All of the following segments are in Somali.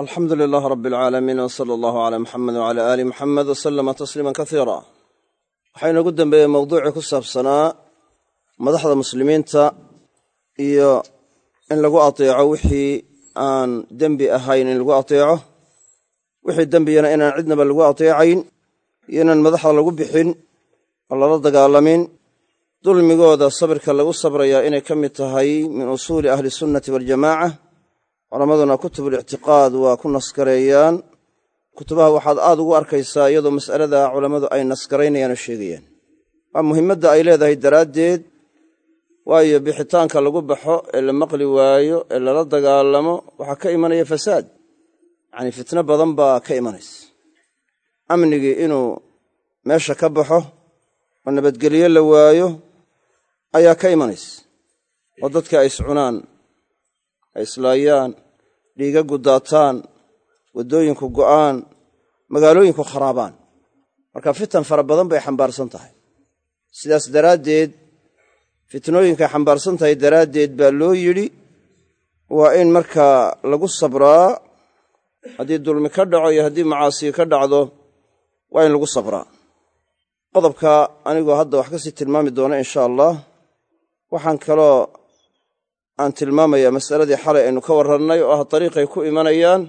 alxamdu lilaah rab alcaalamiin w sala allahu calaa muxamed wcala aali muxamed w salama tasliima kasiira waxaa inoogu dembeeyey mawduucii ku saabsanaa madaxda muslimiinta iyo in lagu ateeco wixii aan dembi ahayn in lagu ateeco wixii dembiyana inaan cidnaba lagu ateecayn iyo inaan madaxda lagu bixin oo lala dagaalamin. Dulmigooda sabirka lagu sabrayaa inay ka mid tahay min usuuli ahli sunnati waljamaaca culammaduna kutubulictiqaad waa ku naskareeyaan. Kutubaha waxaad aad ugu arkaysaa iyadoo mas'alada culammadu ay naskaraynayaan oo sheegayaan. Waa muhimmadda ay leedahay daraaddeed waayo bixitaanka lagu baxo ee la maqli waayo ee lala dagaalamo waxaa ka imanaya fasaad. Yacanii fitno badan baa ka imanaysa. Amnigii inuu meesha ka baxo oo nabadgelyo la waayo ayaa ka imanaysa. Oo dadka ay iscunaan ay islaayaan dhiiga gudaataan waddooyinku go'aan magaalooyinku kharaabaan. Marka fitan fara badan bay xambaarsan tahay. Sidaas daraaddeed fitnooyinkay xambaarsan tahay daraaddeed baa loo yidhi waa in markaa lagu sabraa haddii dulmi ka dhaco iyo haddii macaasiyi ka dhacdo waa in lagu sabraa. Qodobka anigoo hadda wax ka sii tilmaami doona insha allah. Waxaan kaloo aan tilmaamayaa masaladii xalay aynu ka warrannay oo ah dariiqay ku imanayaan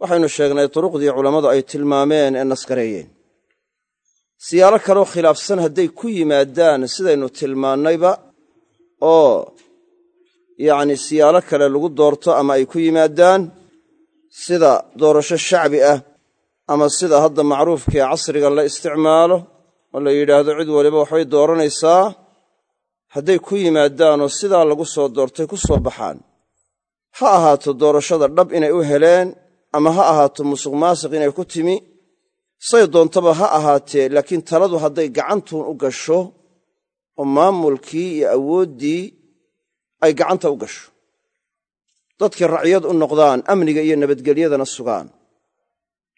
waxaynu sheegnay turuqdii culammadu ay tilmaameen ee naskareeyeen siyaalo kaloo khilaafsan hadday ku yimaadaan sidaynu tilmaannayba oo yacni siyaalo kale lagu doorto ama ay ku yimaadaan sida doorasho shacbi ah ama sida hadda macruufkaee casrigan la isticmaalo oo la yidhaahdo cid waliba waxbay dooranaysaa hadday ku yimaadaanoo sidaa lagu soo doortay ku soo baxaan. Ha ahaato doorashada dhab inay u heleen ama ha ahaato musuq maasiq inay ku timi. Say doontaba ha ahaatee laakiin taladu hadday gacantuun u gasho oo maamulkii iyo awooddii ay gacanta u gasho. Dadkii racyad u noqdaan amniga iyo nabadgelyadana sugaan.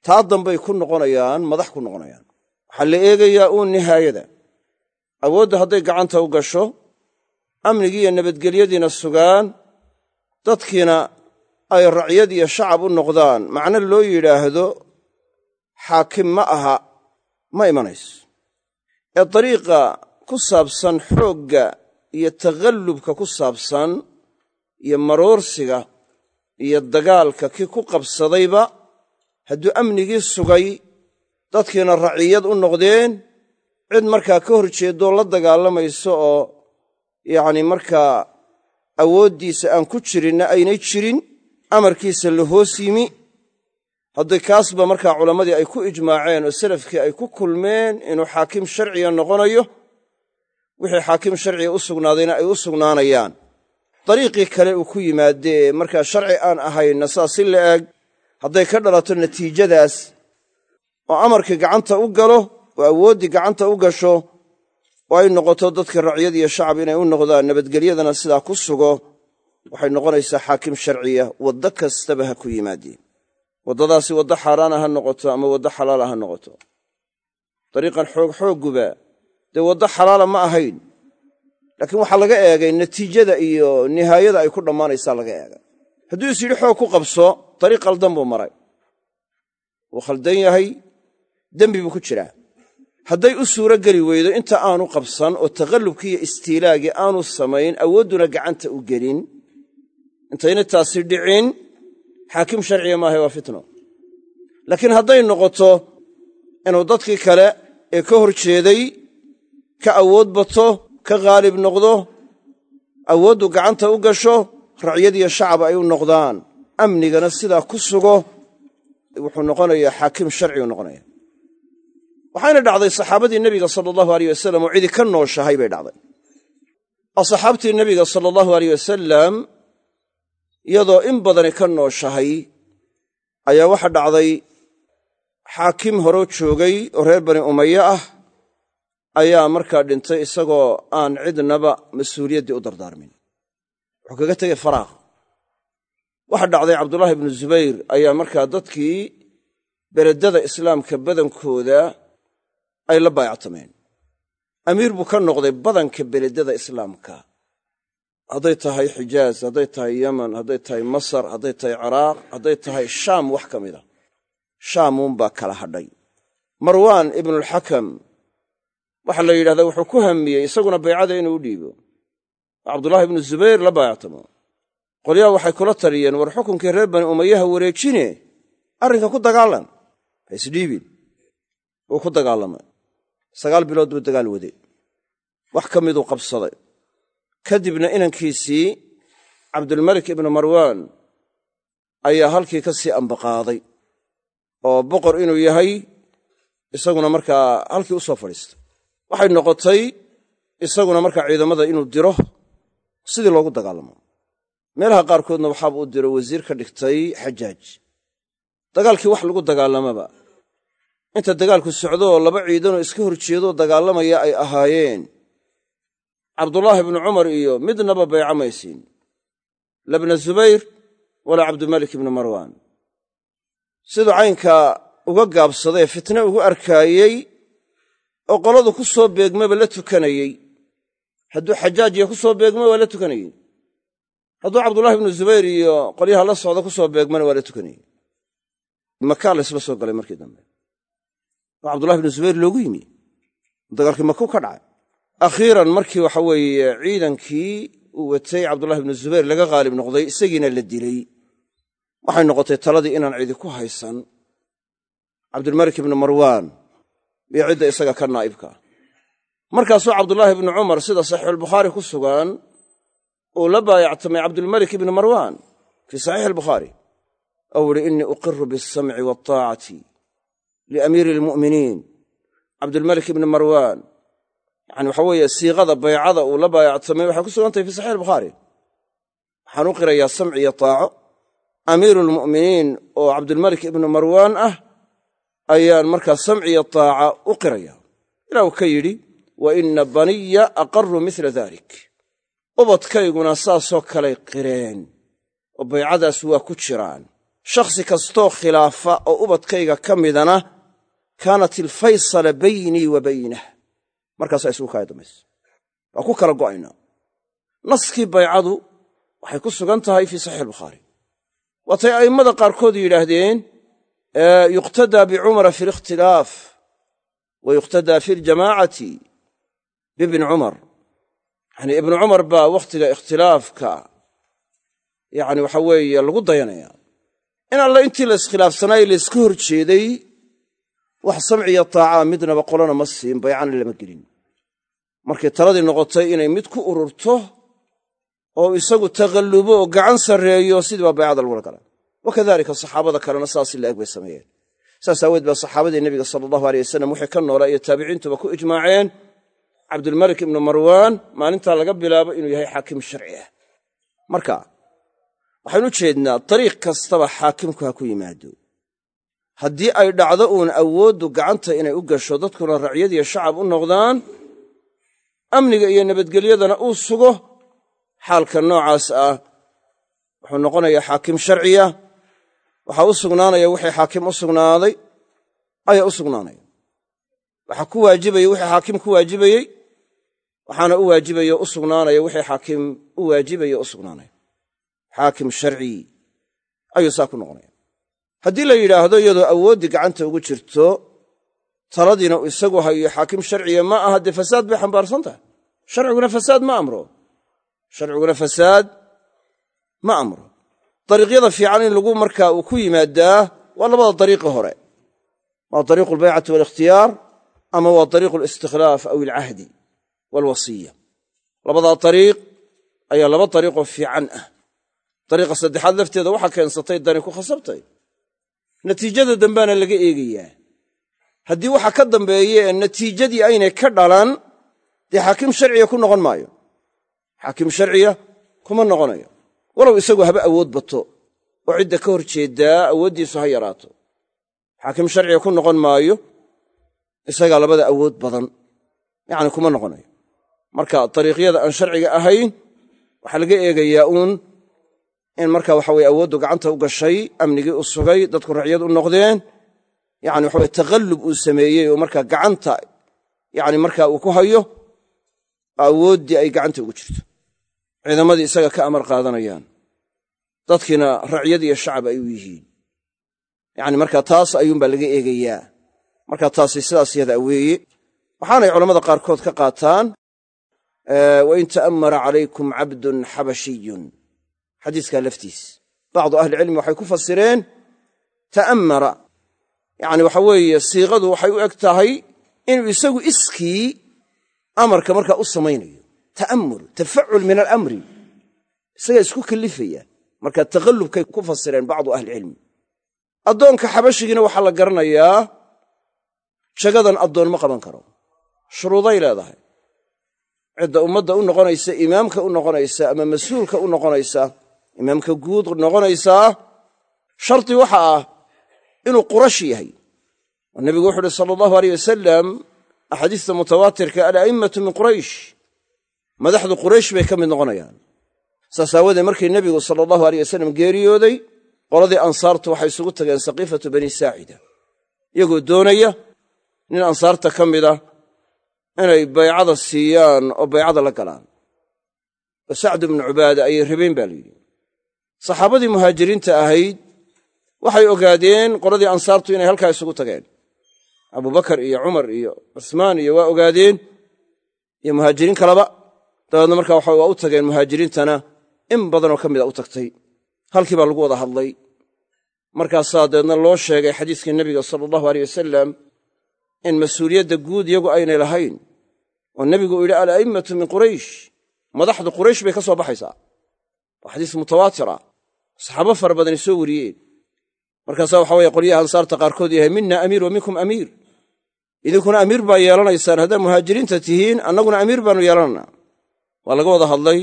Taa dambay ku noqonayaan madax ku noqonayaan. Waxaa la eegayaa uun nihaayada. Awoodda hadday gacanta u gasho amnigii iyo nabadgelyadiina sugaan dadkiina ay racyad iyo shacab u noqdaan. Macno loo yidhaahdo xaakim ma aha ma imanayso. Ee dariiqa ku saabsan xoogga iyo takhallubka ku saabsan iyo maroorsiga iyo dagaalka kii ku qabsadayba hadduu amnigii sugay dadkiina raciyad u noqdeen cid markaa ka hor jeeddoo la dagaalamayso oo yacni markaa awooddiisa aan ku jirinna aynay jirin amarkiisa la hoos yimi. Hadday kaasba markaa culammadii ay ku ijmaaceen oo salafkii ay ku kulmeen inuu xaakim sharciga noqonayo wixii xaakim sharciga u sugnaadayna ay u sugnaanayaan. Dariiqii kale uu ku yimaadee markaa sharci aan ahaynna saa si la eg hadday ka dhalato natiijadaas oo amarkii gacanta u galo oo awooddii gacanta u gasho oo ay noqoto dadkii racyad iyo shacab inay u noqdaan nabadgelyadana sidaa ku sugo waxay noqonaysaa xaakim sharciya waddo kastaba ha ku yimaadeen waddadaasi waddo xaaraana ha noqoto ama waddo xalaala ha noqoto. Dariiqan xoog xoogguba dee waddo xalaala ma ahayn. Laakiin waxaa laga eegay natiijada iyo nihaayada ay ku dhammaanaysaa laga eegay. Hadduu is yidhi xoog ku qabso dariiq khaldan buu maray. Wuu khaldan yahay dembi buu ku jiraa hadday u suuro geli weydo inta aanu qabsan oo takhallubkii iyo istiilaagii aanu samayn awoodduna gacanta u gelin. Intayna taasi dhicin xaakim sharciga maaha waa fitno. Laakiin hadday noqoto inuu dadkii kale ee ka hor jeeday ka awood bato ka khaalib noqdo awooddu gacanta u gasho racyadiyo shacab ay u noqdaan. Amnigana sidaa ku sugo wuxuu noqonayaa xaakim sharcigu noqonaya waxayna dhacday saxaabadii nebiga sala allahu aleyh wasalam oo cidi ka nooshahay bay dhacday. Oo saxaabtii nebiga sala allahu aleyh wasalam iyadoo in badani ka nooshahay ayaa waxa dhacday xaakim horoo joogay oo reer bani umaye ah ayaa markaa dhintay isagoo aan cidnaba mas'uuliyaddii u dardaarmin. Wuxuu kaga tegey faraaq. Waxa dhacday cabdullaahi ibnu zubayr ayaa markaa dadkii beledada islaamka badankooda ay la baayactameen. Amiir buu ka noqday badanka beledada islaamka. Hadday tahay xijaaz hadday tahay yeman hadday tahay masar hadday tahay ciraaq hadday tahay shaam wax ka mid a. Shaamuunbaa kala hadhay. Marwaan ibnulxakam waxaa la yidhahdaa wuxuu ku hamiyey isaguna baycada inuu u dhiibo. Cabdullaahi ibnu zubayr la baayactamo. Qolyaha waxay kula taliyeen war xukunkii reer bani umayaha wareejine? Arrinka ku dagaalan. Ha isdhiibin wuu ku dagaalamay sagaal bilood buu dagaal wade wax ka miduu qabsaday. Kadibna inankiisii cabdulmalik ibnu marwaan ayaa halkii ka sii ambaqaaday oo boqor inuu yahay isaguna markaa halkii u soo fadhiistay. Waxay noqotay isaguna markaa ciidamada inuu diro sidii loogu dagaalamo. Meelaha qaarkoodna waxaaba u diro wasiir ka dhigtay xajaaj dagaalkii wax lagu dagaalamaba inta dagaalku socdo oo laba ciidanoo iska hor jeedoo dagaalamaya ay ahaayeen. Cabdulaahi bnu cumar iyo midnaba bayca maysiin labna zubayr walaa cabdimalik ibnu marwaan. Siduu caynkaa uga gaabsadee fitne ugu arkaayey oo qoladu ku soo beegmaba la tukanayey. Hadduu xajaajiya ku soo beegma waa la tukanayey. Hadduu cabdulahi ibnu zubayr iyo qolyaha la socda ku soo beegmana waa la tukanayey. Makaa laysla soo galay markii dambe oo cabdullahi ibnu zubayr loogu yimi. Dagaalkii makuu ka dhacay. Akhiiran markii waxa weeye ciidankii uu watay cabdullahi ibnu zubayr laga qaalib noqday isagiina la dilay. Waxay noqotay taladii inaan cidi ku haysan. Cabdilmalik ibnu marwaan iyo cidda isaga ka naa'ibkaa markaasuu cabdulaahi ibnu cumar sida saxiixulbukhaari ku sugan uu la baayactamay cabdulmalik ibnu marwaan fii saxiixi albukhaari ou uhi innii uqiru bialsamci waataacati liamiiri almu'miniin cabdulmalik ibni marwaan yani waxa weeye siiqada baycada uu la baayactamay waxay ku sugan tahay fi saxiix albukhaari waxaan u qirayaa samci iyo taaco. Amiiru lmu'miniin oo cabdulmalik ibnu marwaan ah ayaan markaa samci iyo taaca u qiraya. Ilaa uu ka yidhi wa inna baniya aqaruu mila dalik ubadkayguna saasoo kalay qireen oo baycadaas waa ku jiraan. Shakhsi kastoo khilaafa oo ubadkayga ka midana kaanat ilfaysala baynii wa baynah. Markaasaa isugu kaaya dambaysa waa ku kala go'aynaa naskii baycadu waxay ku sugan tahay fii saxiix albukhaari waatay a'immada qaarkood yidhaahdeen yuqtadaa bicumara fi likhtilaaf wa yuqtadaa fi ljamaacati bibni cumar. Yanii ibnu cumar baa wakhtiga ikhtilaafka yani waxa weeye lagu dayanaya. In alle intii la iskhilaafsanaaye la iska wax samciyo taacaa midnaba qolana ma siin baycana lama gelin. Markay taladii noqotay inay mid ku ururto oo isagu takhallubo oo gacan sarreeyo sidii baa baycada lagula gala wa kadalika saxaabada kalena saas ila eg bay sameeyeen. Saas aaweed baa saxaabadii nebiga sala allahu aleyh wasalam wixii ka noolaa iyo taabiciintuba ku ijmaaceen cabdulmalik ibnu marwaan maalintaa laga bilaabo inuu yahay xaakim sharci ah. Marka waxaynu u jeednaa dariiq kastaba xaakimku ha ku yimaado haddii ay dhacdo uun awooddu gacanta inay u gasho dadkuna racyadiyo shacab u noqdaan amniga iyo nabadgelyadana uu sugo. Xaalka noocaas ah wuxuu noqonayaa xaakim sharciya. Waxaa u sugnaanaya wixii xaakim u sugnaaday ayaa u sugnaanaya. Waxaa ku waajibaya wixii xaakim ku waajibayey waxaana u waajibaya u sugnaanaya wixii xaakim u waajibaya u sugnaanaya. Xaakim sharci ayuu saa ku noqonaya haddii la yidhaahdo iyadoo awooddii gacanta ugu jirto taladiina isagu hayo xaakim sharciya ma aha dee fasaad bay xambaarsan tahay. Sharciguna fasaad ma amro. Sharciguna fasaad ma amro. Dariiqyada fiican in lagu markaa uu ku yimaadaa waa labada dariiqi hore. Waa dariiqu albaycati waalikhtiyaar ama waa dariiqu alistikhlaaf aw alcahdi waalwasiya labadaa dariiq ayaa laba dariiqoo fiican ah. Dariiqa saddexaad lafteeda waxaa keensatay dani ku khasabtay natiijada dambaana laga eegayaa. Haddii waxa ka dambeeye ee natiijadii aynay ka dhalan dee xaakim sharciya ku noqon maayo. Xaakim sharciya kuma noqonayo. Walow isagu haba awood bato oo cidda ka hor jeeddaa awooddiisu ha yaraato. Xaakim sharciga ku noqon maayo isagaa labada awood badan yacni kuma noqonayo. Marka dariiqyada aan sharciga ahayn waxaa laga eegayaa uun in marka waxa weye awooddu gacanta u gashay amnigii u sugay dadku racyad u noqdeen yani waxa weye takhallub uu sameeyey oo markaa gacanta yani markaa uu ku hayo awooddii ay gacanta ugu jirto. Ciidamadii isaga ka amar qaadanayaan. Dadkiina racyad iyo shacab ay u yihiin. Yacni markaa taas ayuunbaa laga eegayaa. Markaa taasi sidaas yadaa weeye waxaanay culammada qaarkood ka qaataan wain ta'ammara calaykum cabdun xabashiyun xadiiskaa laftiis. Bacdu ahlicilmi waxay ku fasireen ta'ammara. Yacni waxa weeye siiqadu waxay u eg tahay inuu isagu iskii amarka markaa u samaynayo. Ta'ammul tafacul min alamri. Isagaa isku kallifaya. Marka takhallubkay ku fasireen bacdu ahlicilmi addoonka xabashigiina waxaa la garanayaa jagadan addoon ma qaban karo. Shuruuday leedahay. Cidda ummadda u noqonaysa imaamka u noqonaysa ama mas'uulka u noqonaysa imaamka guud noqonaysaa shardi waxa ah inuu qurash yahay. Oo nebigu wuxu uhi sala allahu aleyh wasalam axaadiista mutawaatirka ala'immatu min quraysh. Madaxdu quraysh bay ka mid noqonayaan. Saas aawoodee markii nebigu sala allahu aleyh wasalam geeriyooday qoladii ansaartu waxay isugu tageen saqiifatu bani saacida. Iyagoo doonaya nin ansaarta ka mida inay baycada siiyaan oo baycada la galaan. Oo sacdu bnu cubaada ayay rabeen baa layidhi saxaabadii muhaajiriinta ahayd waxay ogaadeen qoladii ansaartu inay halkaa isugu tageen. Abubakar iyo cumar iyo cusmaan iyo waa ogaadeen iyo muhaajiriin kaleba dabeedna markaa waxa waa u tageen muhaajiriintana in badanoo ka mida u tagtay. Halkii baa lagu wada hadlay. Markaasaa dabeedna loo sheegay xadiiskii nebiga sala allahu aleyh wasalam in mas'uuliyadda guud iyagu aynay lahayn oo nebigu uu yidhi ala'immatu min quraysh. Madaxdu quraysh bay ka soo baxaysaa. Waa xadiis mutawaatira saxaabo fara badani soo wariyeen. Markaasaa waxa weye qolyaha ansaarta qaarkood yahay minna amiir wa minkum amiir. Idinkuna amiir baa yeelanaysaan haddaad muhaajiriinta tihiin annaguna amiir baannu yeelananaa waa laga wada hadlay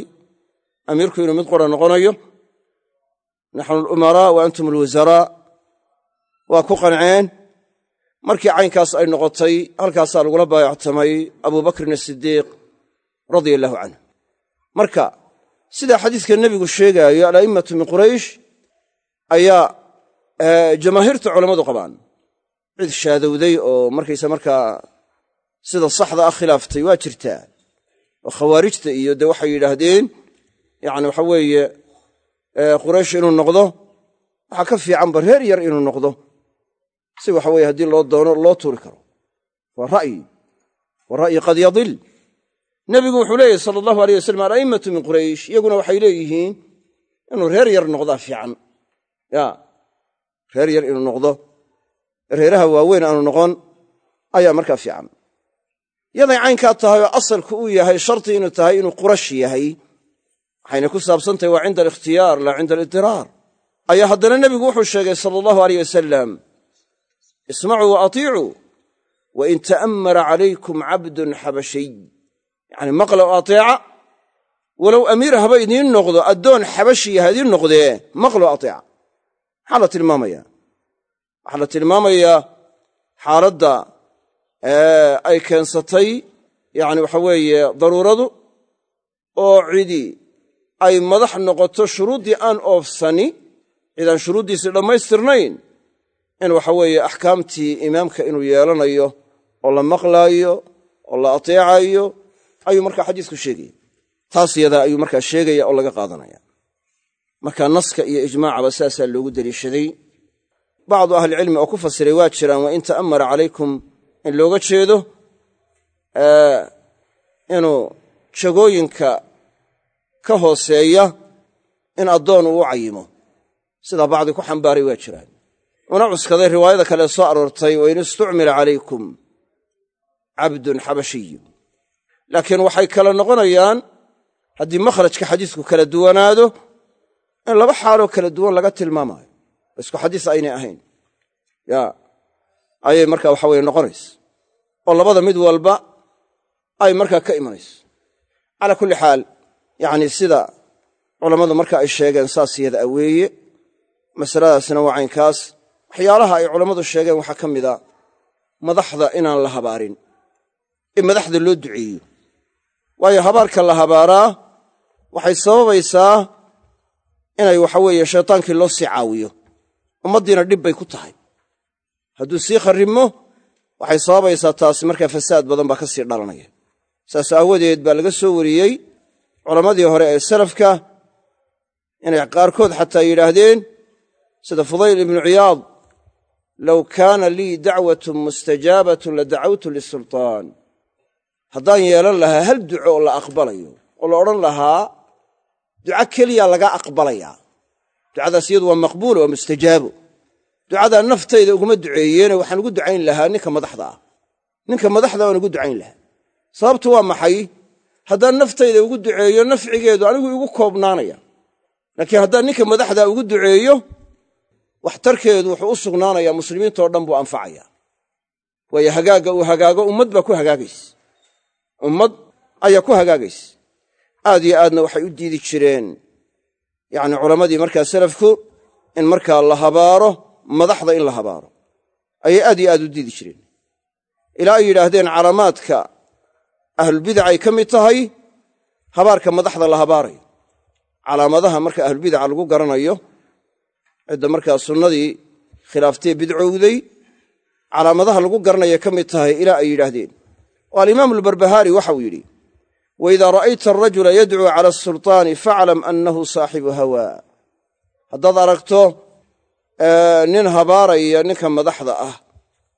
amiirku inuu mid qura noqonayo naxnu alumaraa wa antum alwasaraa waa ku qanceen. Markii caynkaas ay noqotay halkaasaa lagula baayactamay abubakrin asidiiq radia allahu canhu marka sidaa xadiiska nebigu sheegaayo ala'immatu min quraysh ayaa jamaahiirta culammadu qabaan. Cid shaadowday oo markaysa markaa sida saxda ah khilaaftay waa jirtaa oo khawaarijta iyo dee waxay yidhaahdeen yacni waxa weeye quraysh inuu noqdo waxaa ka fiicanba reer yar inuu noqdo. Si waxa weye haddii loo doono loo tuuri karo. Waa ra'yi. Waa ra'yi qad yadil nebigu wuxuu leeyahy sala allahu aleyh wasalam ala'immatu min quraysh. Iyaguna waxay leeyihiin inuu reer yar noqdaa fiican. Ya reer yar inuu noqdo reeraha waaweyn aanu noqon ayaa markaa fiican. Yaday caynkaa tahay oo asalku uu yahay sharti inuu tahay inuu qurash yahay. Waxayna ku saabsantahay waa cinda alikhtiyaar laa cinda alidiraar ayaa haddana nebigu wuxuu sheegay sala allahu aleyh wasalam ismacuu wa atiicuu wain ta'ammara calaykum yacni maqla o ateeca? Walow amiir haba idiin noqdo addoon xabashiya ha noqdee maqlo ateeca? Maxaa la tilmaamayaa waxaa la tilmaamayaa xaaladda ay keensatay yacni waxa weeye daruuradu oo cidi ay madax noqoto shuruuddii aan oofsani cidaan shuruuddiisii dhammaystirnayn in waxa weeye axkaamtii imaamka inuu yeelanayo oo la maqlaayo oo la ateecayo ayuu markaa xadiisku sheegaya taas yadaa ayuu markaa sheegaya oo laga qaadanaya. Marka naska iyo ijmaacaba saasaa loogu deliishaday bacdu ahlicilmi oo ku fasiray waa jiraan wa in ta'ammara calaykum in looga jeedo inuu jagooyinka ka hooseeya in addoon uu u cayimo. Sidaa bacdi ku xambaaray waa jiraan. Una cuskaday riwaayada kale soo aroortay wain istucmila calaykum cabdun xabashiyu laakiin waxay kala noqonayaan haddii makhrajka xadiisku kala duwanaado in laba xaaloo kala duwan laga tilmaamaayo. Oo isku xadiis aynay ahayn. Ya ayay marka waxa weye noqonaysa oo labada mid walba ay markaa ka imanayso calaa kulli xaal yacni sida culammadu marka ay sheegeen saas yada a weeye. Masaladaasna waa caynkaas. Waxyaalaha ay culammadu sheegeen waxaa ka mida madaxda inaan la habaarin. In madaxda loo duceeyo waayo habaarka la habaaraa waxay sababaysaa inay waxa weeye shaytaankii loo sii caawiyo. Ummaddiina dhib bay ku tahay. Hadduu sii kharrimo waxay sababaysaa taasi markaa fasaad badan baa ka sii dhalanaya. Saas aawadeed baa laga soo wariyey culammadii hore ee salafka inay qaarkood xataa yidhaahdeen sida fudayl ibnu ciyaad low kaana lii dacwatun mustajaabatun la dacawtu lisultaan haddaan yeelan lahaa hal duco oo la aqbalayo oo la odhan lahaa duco keliyaa laga aqbalayaa. Ducadaas iyadu waa maqbuula waa mustajaabo. Ducadaa naftayda uguma duceeyeene waxaan ugu ducayn lahaa ninka madaxda ah. Ninka madaxda waan ugu ducayn lahaa. Sababtu waa maxay? Haddaan naftayda ugu duceeyo nafcigeedu anigu igu koobnaanaya. Laakiin haddaan ninka madaxda ugu duceeyo waxtarkeedu wuxuu u sugnaanayaa muslimiintao dhan buu anfacaya waayo hagaagga uu hagaago ummad baa ku hagaagaysa ummad ayaa ku hagaagaysa. Aad yo aadna waxay u diidi jireen. Yacni culammadii markaa salafku in markaa la habaaro madaxda in la habaaro. Ayay aad yo aad u diidi jireen. Ilaa ay yidhaahdeen calaamaadka ahlulbidacay ka mid tahay habaarka madaxda la habaarayo. Calaamadaha marka ahlulbidaca lagu garanayo cidda markaa sunnadii khilaaftee bidcowday calaamadaha lagu garanaya ka mid tahay ilaa ay yidhaahdeen oo alimaamu albarbahaari waxau yidhi waidaa ra'ayta arajula yadcuu cala asultaani faclam annahu saaxibu hawaa haddaad aragto nin habaaraya ninka madaxda ah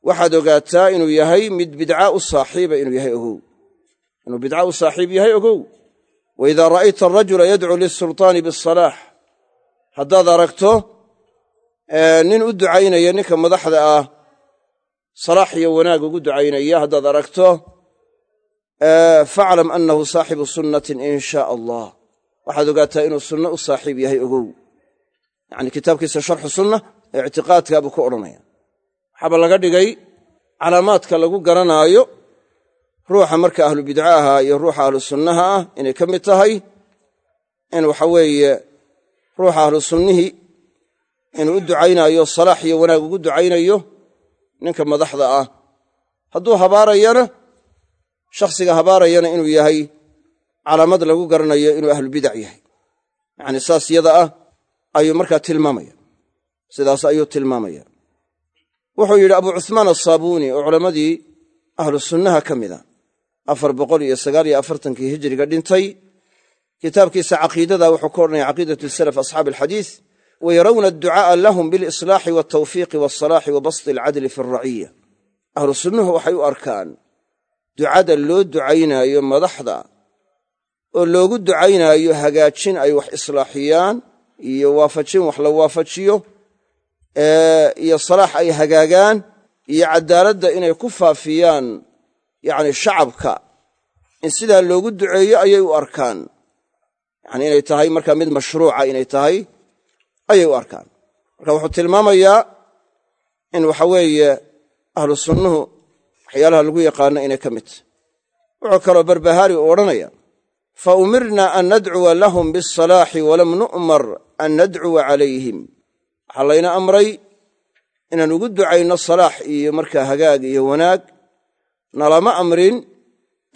waxaad ogaataa inuu yahay mid bidca u saaxiiba inuu yahay ogow. Inuu bidca u saaxiib yahay ogow. Waidaa ra'ayta arajula yadcuu lisultaani bisalaax haddaad aragto nin u ducaynaya ninka madaxda ah salaax iyo wanaag ugu ducaynaya haddaad aragto faclam annahu saaxibu sunnatin in shaa allah. Waxaad ogaataa inuu sunno u saaxiib yahay ogow. Yacni kitaabkiisa sharxu sunna ee ictiqaadkaa buu ku odhanaya waxaaba laga dhigay calaamaadka lagu garanaayo ruuxa marka ahlu bidcaha iyo ruuxa ahlu sunnaha ah inay ka mid tahay in waxa weeye ruuxa ahlu sunnihii inuu u ducaynaayo salaax iyo wanaag ugu ducaynayo ninka madaxda ah. Hadduu habaarayana shakhsiga habaarayana inuu yahay calaamad lagu garanayo inuu ahlubidac yahay. Yacni saas yada ah ayuu markaa tilmaamaya. Sidaas ayuu tilmaamaya. Wuxuu yidhi abu cuhmaan asaabuuni oo culammadii ahlu sunnaha ka mida afar boqol iyo sagaal iyo afartankii hijiriga dhintay kitaabkiisa caqiidada wuxuu ka odhanaya caqiidatu salaf asxaabi alxadiis wayarawna adducaa'a lahum bilislaaxi waltawfiiqi walsalaaxi wa basti alcadli fi alraciya ahlu sunnuhu waxay u arkaan ducada loo ducaynaayo madaxda oo loogu ducaynaayo hagaajin ay wax islaaxiyaan iyo waafajin wax la waafajiyo iyo salaax ay hagaagaan iyo caddaaladda inay ku faafiyaan yacni shacabka. In sidaa loogu duceeyo ayay u arkaan. Yacni inay tahay markaa mid mashruuca inay tahay ayay u arkaan. Marka wuxuu tilmaamayaa in waxa weeye ahlu sunnuhu waxyaalaha lagu yaqaano inay ka mid tahy wuxuu kaloo barbahaari u odhanaya fa umirna an nadcuwa lahum bisalaaxi walam nu'mar an nadcuwa calayhim. Waxaa layna amray inaan ugu ducayno salaax iyo markaa hagaag iyo wanaag nalama amrin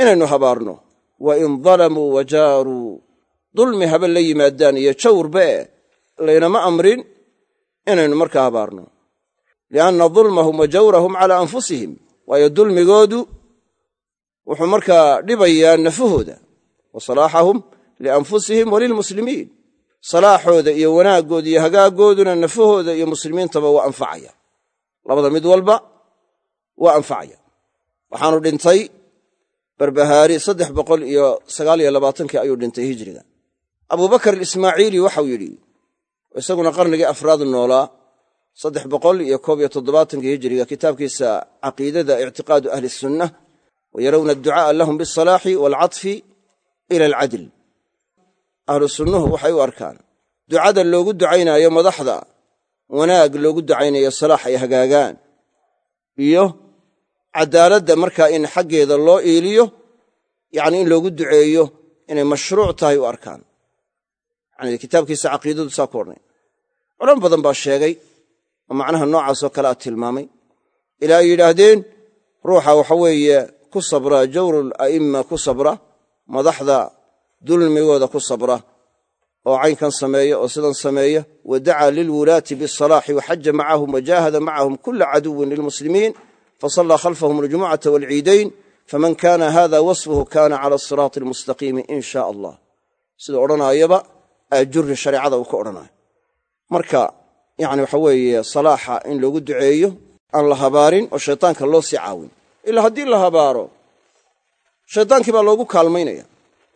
inaynu habaarno. Wa in dalamuu wa jaaruu dulmi haba la yimaadaan iyo jawrbe laynama amrin inaynu markaa habaarno. Lianna dulmahum wa jawrahum calaa anfusihim waayo dulmigoodu wuxuu markaa dhibayaa nafahooda wa salaaxahum lianfusihim wa lilmuslimiin. Salaaxooda iyo wanaaggooda iyo hagaaggooduna nafahooda iyo muslimiintaba waa anfacaya. Labada mid walba waa anfacaya. Waxaanu dhintay barbahaari saddex boqol iyo sagaal iyo labaatankii ayuu dhintay hijriga. Abubakar alismaaciili waxau yidhi isaguna qarnigii afraad noolaa saddex boqol iyo koob iyo toddobaatankii hijriga kitaabkiisa caqiidada ictiqaadu ahli sunna wa yarawna adducaa'a lahum bisalaaxi waalcatfi ila alcadl. Ahlu sunnuhu waxay u arkaan ducada loogu ducaynaayo madaxda wanaag loogu ducaynayo salaax ay hagaagaan iyo caddaaladda markaa in xaggeeda loo iiliyo yacni in loogu duceeyo inay mashruuc tahay u arkaan. Yani kitaabkiisa caqiidadu saa ku odhnay culamo badan baa sheegay oo macnaha noocaasoo kale a tilmaamay. Ilaa ay yidhaahdeen ruuxa waxa weeye ku sabra jawrul a'imma ku sabra madaxda dulmigooda ku sabra oo caynkan sameeya oo sidan sameeya wa dacaa lilwulaati bisalaaxi waxaja macahum wajaahada macahum kula caduwin lilmuslimiin fasallaa khalfahum aljumucata waalciidayn faman kana hada wasfuhu kana cala asiraati almustaqiimi in sha allah. Sida odhanaayaba aajurri shareecada uu ka odhanaayo marka yacni waxa weeye salaaxa in loogu duceeyo aan la habaarin oo shaytaanka loo sii caawin. Ilaa haddii la habaaro shaydaankii baa loogu kaalmaynaya.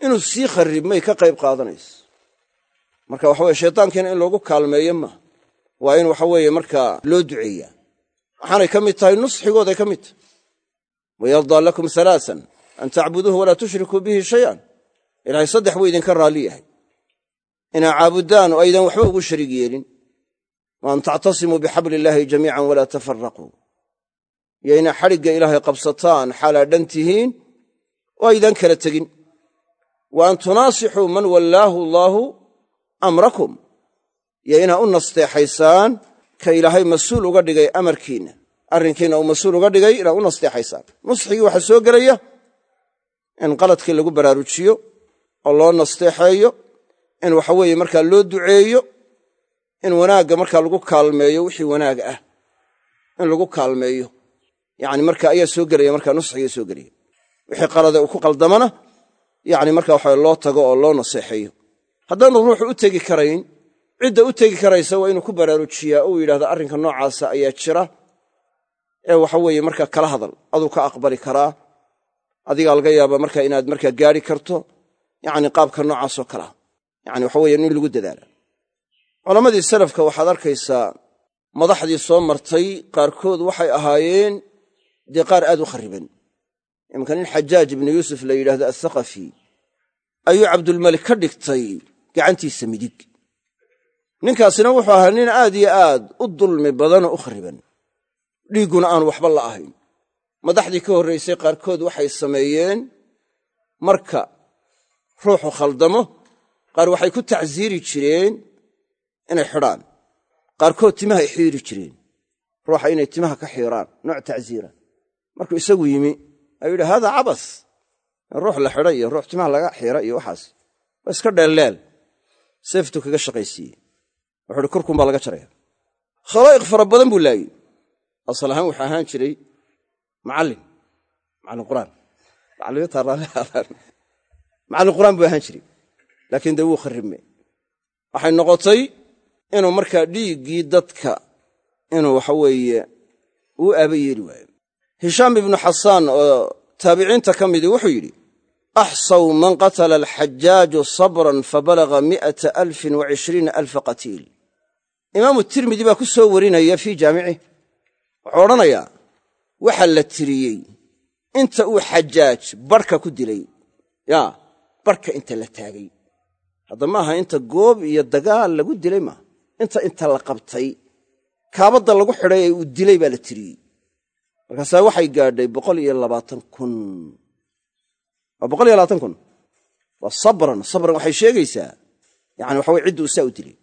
Inuu sii kharribmay ka qayb qaadanayso. Marka waxa weye shaydaankiina in loogu kaalmeeyo maaha waa in waxa weeye markaa loo duceeyaa. Waxaanay ka mid tahay nusxigooday ka mid tahay. Wayardaa lakum alaaan an tacbuduuhu walaa tushrikuu bihi shayan. Ilaahay saddex buu idinka raalli yahay. Inaa caabudaan oo aydan waxba ugu shariig yeelin wa an tactasimuu bixabli illaahi jamiican walaa tafaraquu inaa xadhigga ilaahay qabsataan xaalaa dhan tihiin oo aydan kala tegin wa an tunaasixuu man wallaahu allaahu amrakum iyo inaa u nasteexaysaan ka ilaahay mas'uul uga dhigay amarkiinna arrinkiinna uu mas'uul uga dhigay inaa u nasteexaysaan nusxigii waxaa soo gelaya in qaladkii lagu baraarujiyo oo loo nasteexeeyo in waxa markaa loo duceeyo in wanaagga markaa lagu kaalmeeyo wixii wanaag ah. In lagu kaalmeeyo. Yacni marka ayaa soo gelaya markaa nusxiga soo gelaya. Wixii qalade uu ku qaldamana yacni marka waxa loo tago oo loo naseexeeyo. Haddaanu ruuxu u tegi karayn cidda u tegi karaysa waa inuu ku baraarujiyaa. Oo uu yidhahda arrinka noocaasa ayaa jira. Ee waxa weeye markaa kala hadal. Aduu ka aqbali karaa. Adigaa laga yaaba markaa inaad markaa gaari karto yacni qaabka noocaasoo kalea yani waxa weeye in lagu dadaala culammadii salafka waxaad arkaysaa madaxdii soo martay qaarkood waxay ahaayeen dee qaar aad u kharriban imanka nin xajaaj ibnu yuusuf la yidhahdo athaqafi ayuu cabdulmalik ka dhigtay gacantiisa midig. Ninkaasina wuxuu ahaa nin aad iyo aad u dulmi badanoo u kharriban dhiigguna aan waxba la ahayn. Madaxdii ka horraysay qaarkood waxay sameeyeen marka ruuxu khaldamo qaar waxay ku tacsiiri jireen inay xidhaan. Qaarkood timahay xiiri jireen. Ruuxa inay timaha ka xiiraan nooc tacsiira. Markuu isagu yimi ayuu yidhi haadaa cabas. Ruux la xidha iyo ruux timaha laga xiira iyo waxaas. Waa iska dheelleel. Seeftuu kaga shaqaysiiye wuxu uhi kurkun baa laga jaraya. Khalaa'iq fara badan buu laayey asal ahaan wuxuu ahaan jiray macallin macallin qur'aan. Macallin qur'aan buu ahaan jiray. Laakiin dee wuu kharribme waxay noqotay inuu markaa dhiiggii dadka inuu waxa weeye uu aaba yeeli waayo. Hishaam ibnu xasaan oo taabiciinta ka midii wuxuu yidhi axsaw man qatala alxajaaju sabran fabalaga mi'ata alfin wa cishriina alfa qatiil. Imaamu tirmidi baa ku soo warinaya fii jaamicih wuxuu odhanayaa waxaa la tiriyey inta uu xajaaj barhka ku dilay yaa barhka inta la taagay. Hadda maaha inta goob iyo dagaal lagu dilay maaha inta inta la qabtay kaabadda lagu xidhay ee uu dilay baa la tiriyey markaasaa waxay gaadhay boqol iyo labaatan kun. Waa boqol iyo labaatan kun. Waa sabran sabran waxay sheegaysaa yani waxa weye ciddu uu saa u dilay.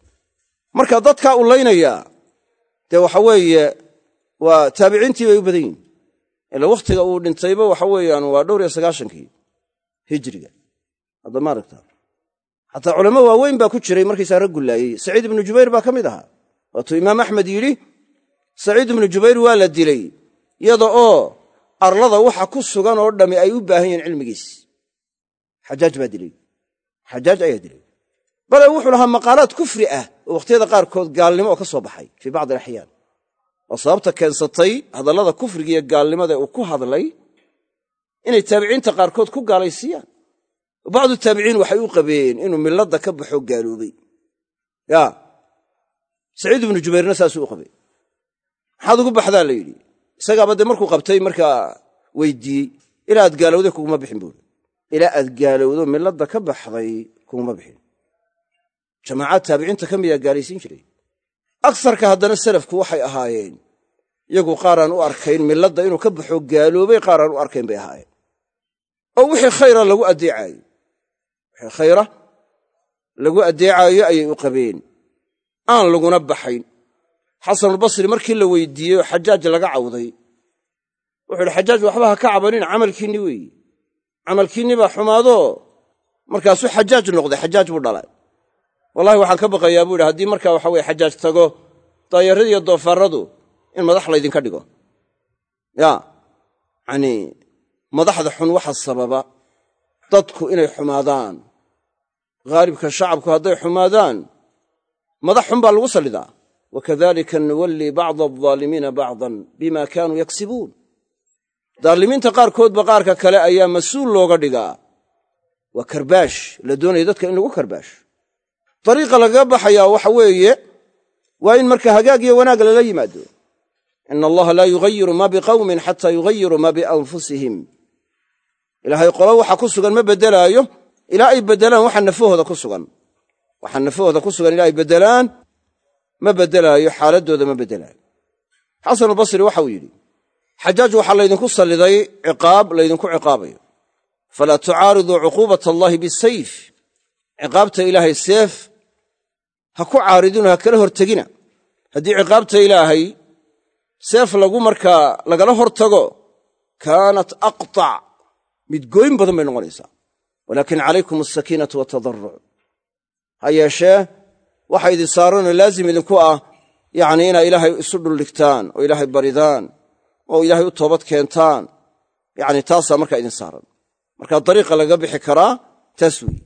Marka dadkaa u laynayaa dee waxa weeye waa taabiciintii bay u badan yihiin ila wakhtiga uu dhintayba waxa weeyaan waa dhowr iyo sagaashankii hijriga hadda ma xataa culamo waaweyn baa ku jiray markaysaa rag gullaayey. Saciid ibnu jubayr baa ka mid ahaa. Waatuu imaam axmed yidhi saciid ibnu jubayr waa la dilay yada oo arlada waxa ku sugan oo dhammi ay u baahan yihiin cilmigiis. Xajaaj baa dilay. Xajaaj ayaa dilay. Bale wuxuu lahaa maqaalaad kufri ah oo wakhtiyada qaarkood gaalnimo oo ka soo baxay fii bacdi alaxyaan oo sababta keensatay hadallada kufriga iyo gaalnimada uu ku hadlay inay taabiciinta qaarkood ku gaalaysiiyaan bacdu taabiciin waxay u qabeen inuu milladda ka baxo gaaloobay. Ya. Saciid ibnu jubayrna saasuu u qabay maxaad ugu baxdaa la yidhi. Isagaaba dee markuu qabtay markaa weydiiyey ilaa aad gaalowday kuguma bixin buuri ilaa aad gaalowdo milladda ka baxday kuguma bixin. Jamaacaad taabiciinta ka midaa gaalaysiin jiray. Agsarka haddana salafku waxay ahaayeen iyagu qaaraan u arkayn milladda inuu ka baxo gaaloobay qaaraan u arkayn bay ahaayeen. Oo wixii khayra lagu addeecaayo khayra lagu addeecaayo ayay u qabeen. Aan laguna baxayn. Xasanulbasri markii la weydiiyey xajaaj laga cawday wuxuu yidhi xajaaj waxba ha ka cabanin camalkiinni weeye camalkiinni baa xumaadoo markaasuu xajaaj noqday xajaaj buu dhalay. Wallahi waxaan ka baqayaa buu yidhi haddii markaa waxa weye xajaaj tago daayarrada iyo doofaarradu in madax laydinka dhigo. Ya yanii madaxda xun waxa sababa dadku inay xumaadaan. Haalibka shacabku hadday xumaadaan madax xun baa lagu sallidaa wakadalika nuwallii bacda aldaalimiina bacdan bima kaanuu yaksibuun. Daalimiinta qaarkoodba qaarka kale ayaa mas'uul looga dhigaa. Waa karbaash la doonaya dadka in lagu karbaash. Dariiqa lagaga baxayaa waxa weeye waa in marka hagaag iyo wanaag lala yimaado. Ina allaha laa yugayiru maa biqawmin xataa yugayiru maa bianfusihim ilaahay qolo waxa ku sugan ma beddelaayo ilaa ay beddelaan waxa nafahooda ku sugan. Waxa nafahooda ku sugan ilaa ay beddelaan ma beddelaayo xaaladdooda ma beddelaayo xasanulbasri waxauu yidhi xajaaj waxaa laydinku salliday ciqaab laydinku ciqaabayo. Falaa tucaariduu cuquubat allaahi bisayf. Ciqaabta ilaahay seef ha ku caaridino ha kala hortegina. Haddii ciqaabta ilaahay seef lagu markaa lagala hor tago kaanat aqtac mid gooyn badan bay noqonaysaa. Walaakin calaykum asakiinatu watadaruc ha yeeshee waxa idin saaranoo laazim idinku ah yacnii inaa ilaahay isu dhuldhigtaan oo ilaahay baridaan oo ilaahay u toobad keentaan. Yacni taasaa markaa idin saaran. Marka dariiqa lagaga bixi karaa taas weeye.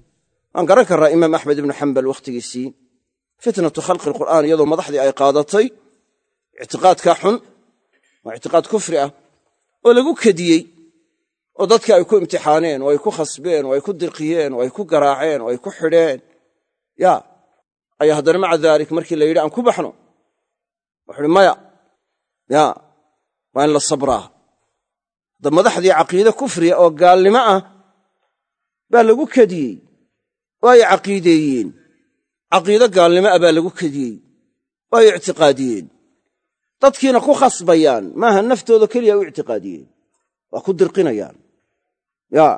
Waan garan karraa imaam axmed ibnu xambal wakhtigiisii fitnatu khalqi alqur'aan iyadoo madaxdii ay qaadatay ictiqaadkaa xun waa ictiqaad kufri ah oo lagu kediyey oo dadkii ay ku imtixaaneen oo ay ku khasbeen oo ay ku dirqiyeen oo ay ku garaaceen oo ay ku xidheen. Ya ayaa haddana maca daalik markii la yidhi aan ku baxno. Wuxu uhi maya ya waa in la sabraa. Hadda madaxdii caqiide kufriya oo gaalnimo ah baa lagu kediyey oo ay caqiideeyeen. Caqiide gaalnimo ah baa lagu kediyey oo ay ictiqaadiyeen. Dadkiina ku khasbayaan maaha naftooda keliya u ictiqaadiyeen waa ku dirqinayaan yaa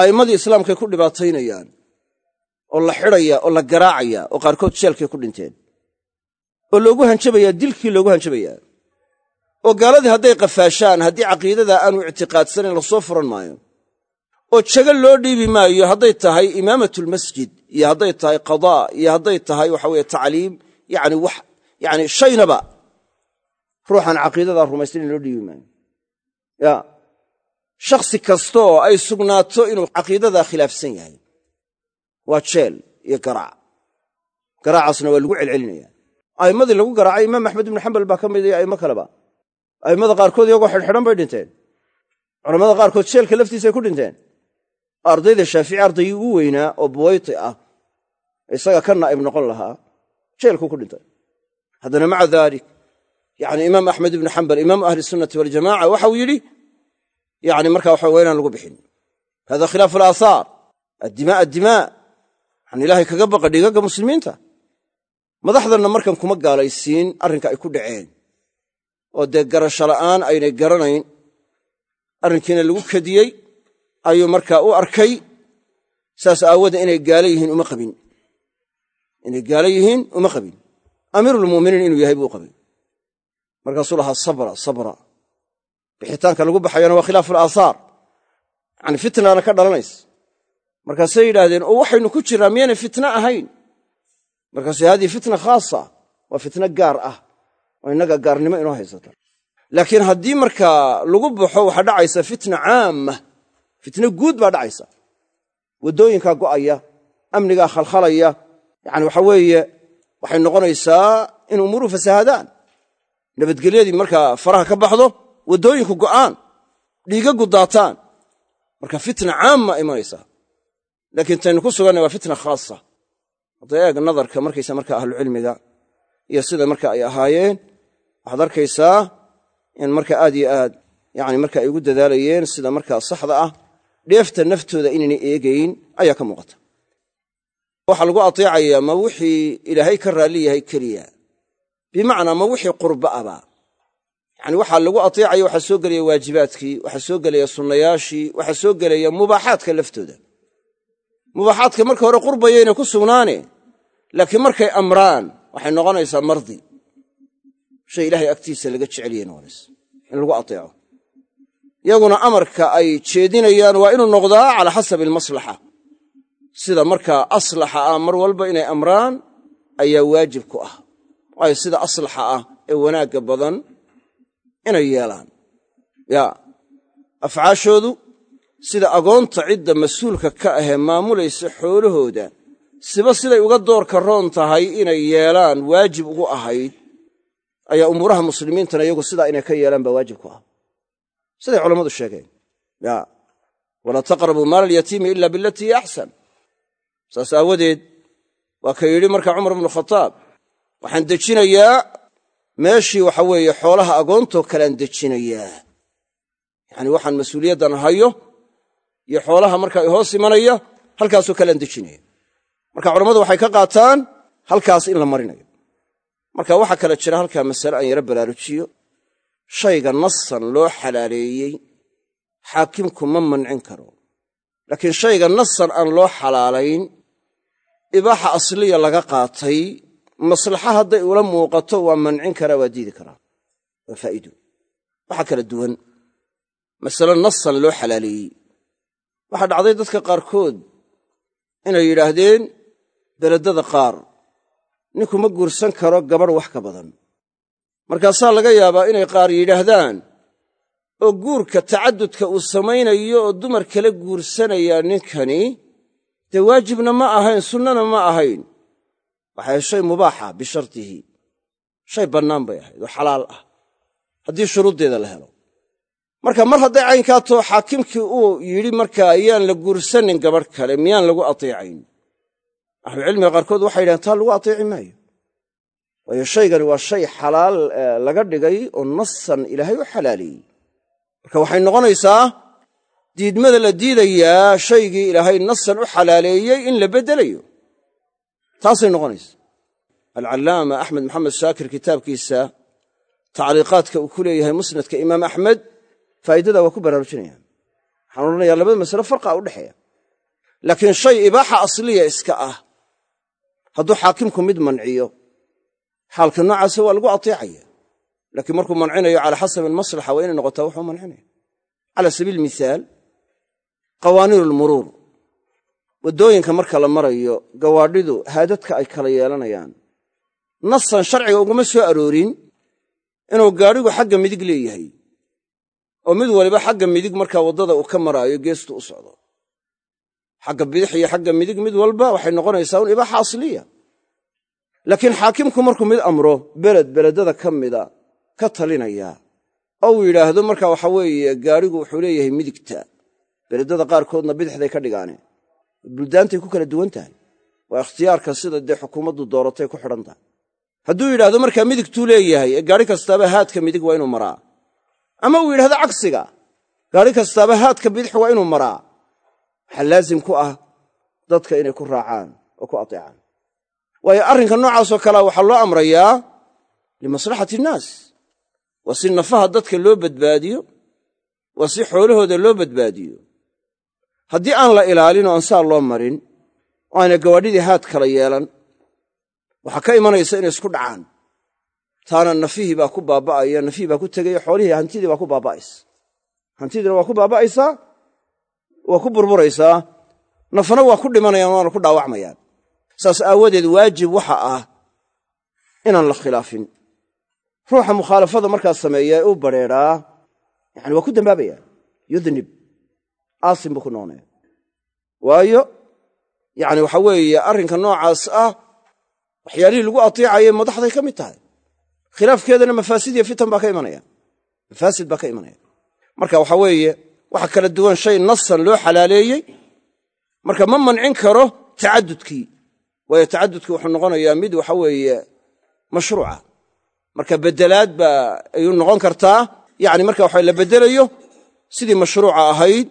a'immadii islaamkay ku dhibaataynayaan oo la xidhaya oo la garaacaya oo qaarkood jeelkay ku dhinteen oo loogu hanjabayaa dilkii loogu hanjabayaa oo gaaladii hadday qafaashaan haddii caqiidadaa aanu ictiqaadsanayn la soo furan maayo oo jago loo dhiibi maayo hadday tahay imaamatulmasjid iyo hadday tahay qadaa iyo hadday tahay waxa weye tacliim yani wax yani shaynaba ruuxan caqiidadaa rumaysan in loo dhiibi maayo. Ya shakhsi kasta oo ay sugnaato inuu caqiidadaa khilaafsan yahay. Waa jeel iyo garaac. Garaacaasna waa lagu celcelinaya a'immadii lagu garaacay imaam axmed ibnu xambal baa ka mid iyo a'immo kaleba. A'immada qaarkood iyagoo xidhxidhan bay dhinteen. Culamada qaarkood jeelka laftiisay ku dhinteen. Ardayda shaafici ardaygii ugu weynaa oo buwayti ah isaga ka naa'ib noqon lahaa jeelku ku dhintay. Haddana maca daalik yani imaam axmed ibnu xambal imaamu ahli sunnati waljamaca waxau yidhi yani marka waxa waa inaan lagu bixin. Hada khilaafu alaahaar addimaa addimaa waxaan ilaahay kaga baqa dhigaga muslimiinta. Madaxdanna markan kuma gaalaysiin arrinka ay ku dhaceen. Oo dee garasho la'aan aynay garanayn. Arrinkiina lagu kadiyey ayuu markaa u arkay. Saas aawoodee inay gaalo yihiin uma qabin. Inay gaalo yihiin uma qabin. Amiirulmu'miniin inuu yahay buu qabay. Markaasuu lahaa bixitaanka lagu baxayana waa khilaafu alaahaar yani fitnaana ka dhalanaysa. Markaasay yidhaahdeen oo waxaynu ku jirnaa miyaynay fitna ahayn? Markaase haadihi fitna khaasa waa fitno gaar ah. Oo innaga gaarnimo inoo haysata laakiin haddii markaa lagu baxo waxaa dhacaysa fitna caama fitno guud baa dhacaysa. Waddooyinkaa go'aya amnigaa khalkhalaya yani waxa weeye waxay noqonaysaa in umuuruhu fasahaadaan. Nabadgelyadii markaa faraha ka baxdo waddooyinku go'aan dhiigaggu daataan marka fitna caama imanaysa laakiin taynu ku suganna waa fitna khaasa. Hadday eeg nadarka markaysa marka ahlucilmiga iyo sida marka ay ahaayeen waxaad arkaysaa in marka aad yo aad yani marka ay ugu dadaalayeen sida markaa saxda ah dheefta naftooda inaynay eegayn ayaa ka muuqata. Waxaa lagu ateecayaa ma wixii ilaahay ka raalli yahay keliya? Bimacnaa ma wixii qurba aba yani waxaa lagu ateecaya waxaa soo gelaya waajibaadkii waxaa soo gelaya sunnayaashii waxaa soo gelaya mubaaxaadka laftooda. Mubaaxaadka marka hore qurbayayna ku sugnaane laakiin markay amraan waxay noqonaysaa mardi. Shay ilaahay agtiisa laga jeceliyay noqonaysa in lagu ateeco. Yaguna amarka ay jeedinayaan waa inuu noqdaa calaa xasabi almaslaxa. Sida markaa aslaxa ah mar walba inay amraan ayaa waajib ku ah. Waayo sida aslaxa ah ee wanaagga badan inay yeelaan. Ya afcaashoodu sida agoonta cidda mas'uulka ka ahee maamulaysa xoolahooda siba siday uga doorka roon tahay inay yeelaan waajib ugu ahayd ayaa umuuraha muslimiintana iyagu sidaa inay ka yeelaan baa waajib ku ah. Siday culammadu sheegeen. Ya walaa taqrabuu maala alyatiimi ila bilatii axsan saas aawadeed waa ka yidhi markaa cumar bnu khataab waxaan dejinayaa meeshii waxa weeye xoolaha agoontoo kalean dejinayaa. Yacani waxaan mas'uuliyaddan hayo iyo xoolaha markaa hoos imanaya halkaasoo kalean dejinaya marka culammadu waxay ka qaataan halkaas in la marinayo. Marka waxaa kale jira halkaa masale aan yaro baraarujiyo shayga nasan loo xalaaleeyey xaakimku ma mancin karo. Laakiin shayga nasan aan loo xalaalayn ibaaxa asliya laga qaatay maslaxa hadday ula muuqato waa mancin karaa waa diidi karaa. Waa faa'iido. Waxaa kala duwan masale nasan loo xalaaleeyey. Waxaa dhacday dadka qaarkood inay yidhaahdeen beledada qaar ninku ma guursan karo gabadh wax ka badan. Markaasaa laga yaabaa inay qaar yidhaahdaan oo guurka tacadudka uu samaynayo oo dumar kala guursanayaa ninkani dee waajibna ma ahayn sunnana ma ahayn waxay shay mubaaxa bishartihi. Shay bannaan bay ahayd oo xalaal ah. Haddii shuruuddeeda la helo. Marka mar hadday caynkaa too xaakimkii uu yidhi markaa ayaan la guursanin gabadh kale miyaan lagu ateecayn? Ahlucilmiga qaarkood waxay yidhahen taa lagu ateeci maayo. Waayo shaygani waa shay xalaal laga dhigay oo nasan ilaahay u xalaaleeyey marka waxay noqonaysaa diidmada la diidayaa shaygii ilaahay nasan u xalaaleeyey in la beddelayo taasay noqonaysa. Alcallaama axmed maxamed shaakir kitaabkiisa tacliiqaadka uu ku leeyahay musnadka imaam axmed faa'iidada waa ku baraarujinaya. Waxaan odhanayaa labada masale farqa u dhexeeya. Laakiin shay ibaaxa asliya iska ah hadduu xaakimku mid manciyo xaalka noocaasa waa lagu ateecaya. Laakiin markuu mancinayo cala xasabi almaslaxa waa inay noqotaa wuxuu mancinaya cala sabiili mihaal qawaaniinu lmuruur waddooyinka marka la marayo gawaadhidu haadadka ay kala yeelanayaan. Nasan sharciga uguma soo aroorin inuu gaadhigu xagga midig leeyahay oo mid waliba xagga midig markaa waddada uu ka maraayo geestu u socdo. Xagga bidix iyo xagga midig mid walba waxay noqonaysaa un ibaaxa asliya laakiin xaakimku markuu mid amro beled beledada ka mida ka talinaya oo uu yidhaahdo marka waxa weeye gaadhigu wuxuu leeyahay midigta. Beledada qaarkoodna bidixday ka dhigaane buldaantay ku kala duwan tahay waa ikhtiyaarka sida dee xukuumaddu dooratay ku xidhan tahay. Hadduu yidhaahdo markaa midigtuu leeyahay ee gaadhi kastaaba haadka midig waa inuu maraa. Ama uu yidhahdo cagsiga gaadhi kastaaba haadka bidix waa inuu maraa. Waxaa laazim ku ah dadka inay ku raacaan oo ku ateecaan. Waayo arrinka noocaasoo kalea waxaa loo amrayaa limaslaxati innaas waa si nafaha dadka loo badbaadiyo waa si xoolahooda loo badbaadiyo haddii aan la ilaalin oo aan saa loo marin oo ayna gawaadhidii haad kala yeelan waxaa ka imanaysa inay isku dhacaan. Taana nafihii baa ku baaba'aya nafihii baa ku tegaya xoolihii hantidii baa ku baaba'aysa. Hantidiina waa ku baaba'aysaa waa ku burburaysaa nafna waa ku dhimanayaan waana ku dhaawacmayaan saas aawadeed waajib waxa ah inaan la khilaafin. Ruuxa mukhaalafada markaa sameeya ee u badrheedhaa yani waa ku dambaabaya. Yudnib aasim buu ku noqonaya waayo yani waxa weeye arrinka noocaas ah waxyaalihii lagu atiicayay madaxday ka mid tahay. Khilaafkeedana mafaasid iyo fitan baa ka imanaya. Mafaasid baa ka imanaya. Marka waxa weeye waxa kala duwan shay nasan loo xalaaleeyey. Marka ma mancin karo tacadudkii. Waayo tacadudkii wuxuu noqonayaa mid waxa weeye mashruuca. Marka bedelaad baa ayuu noqon kartaa. Yani marka waxa la bedelayo sidii mashruuca ahayd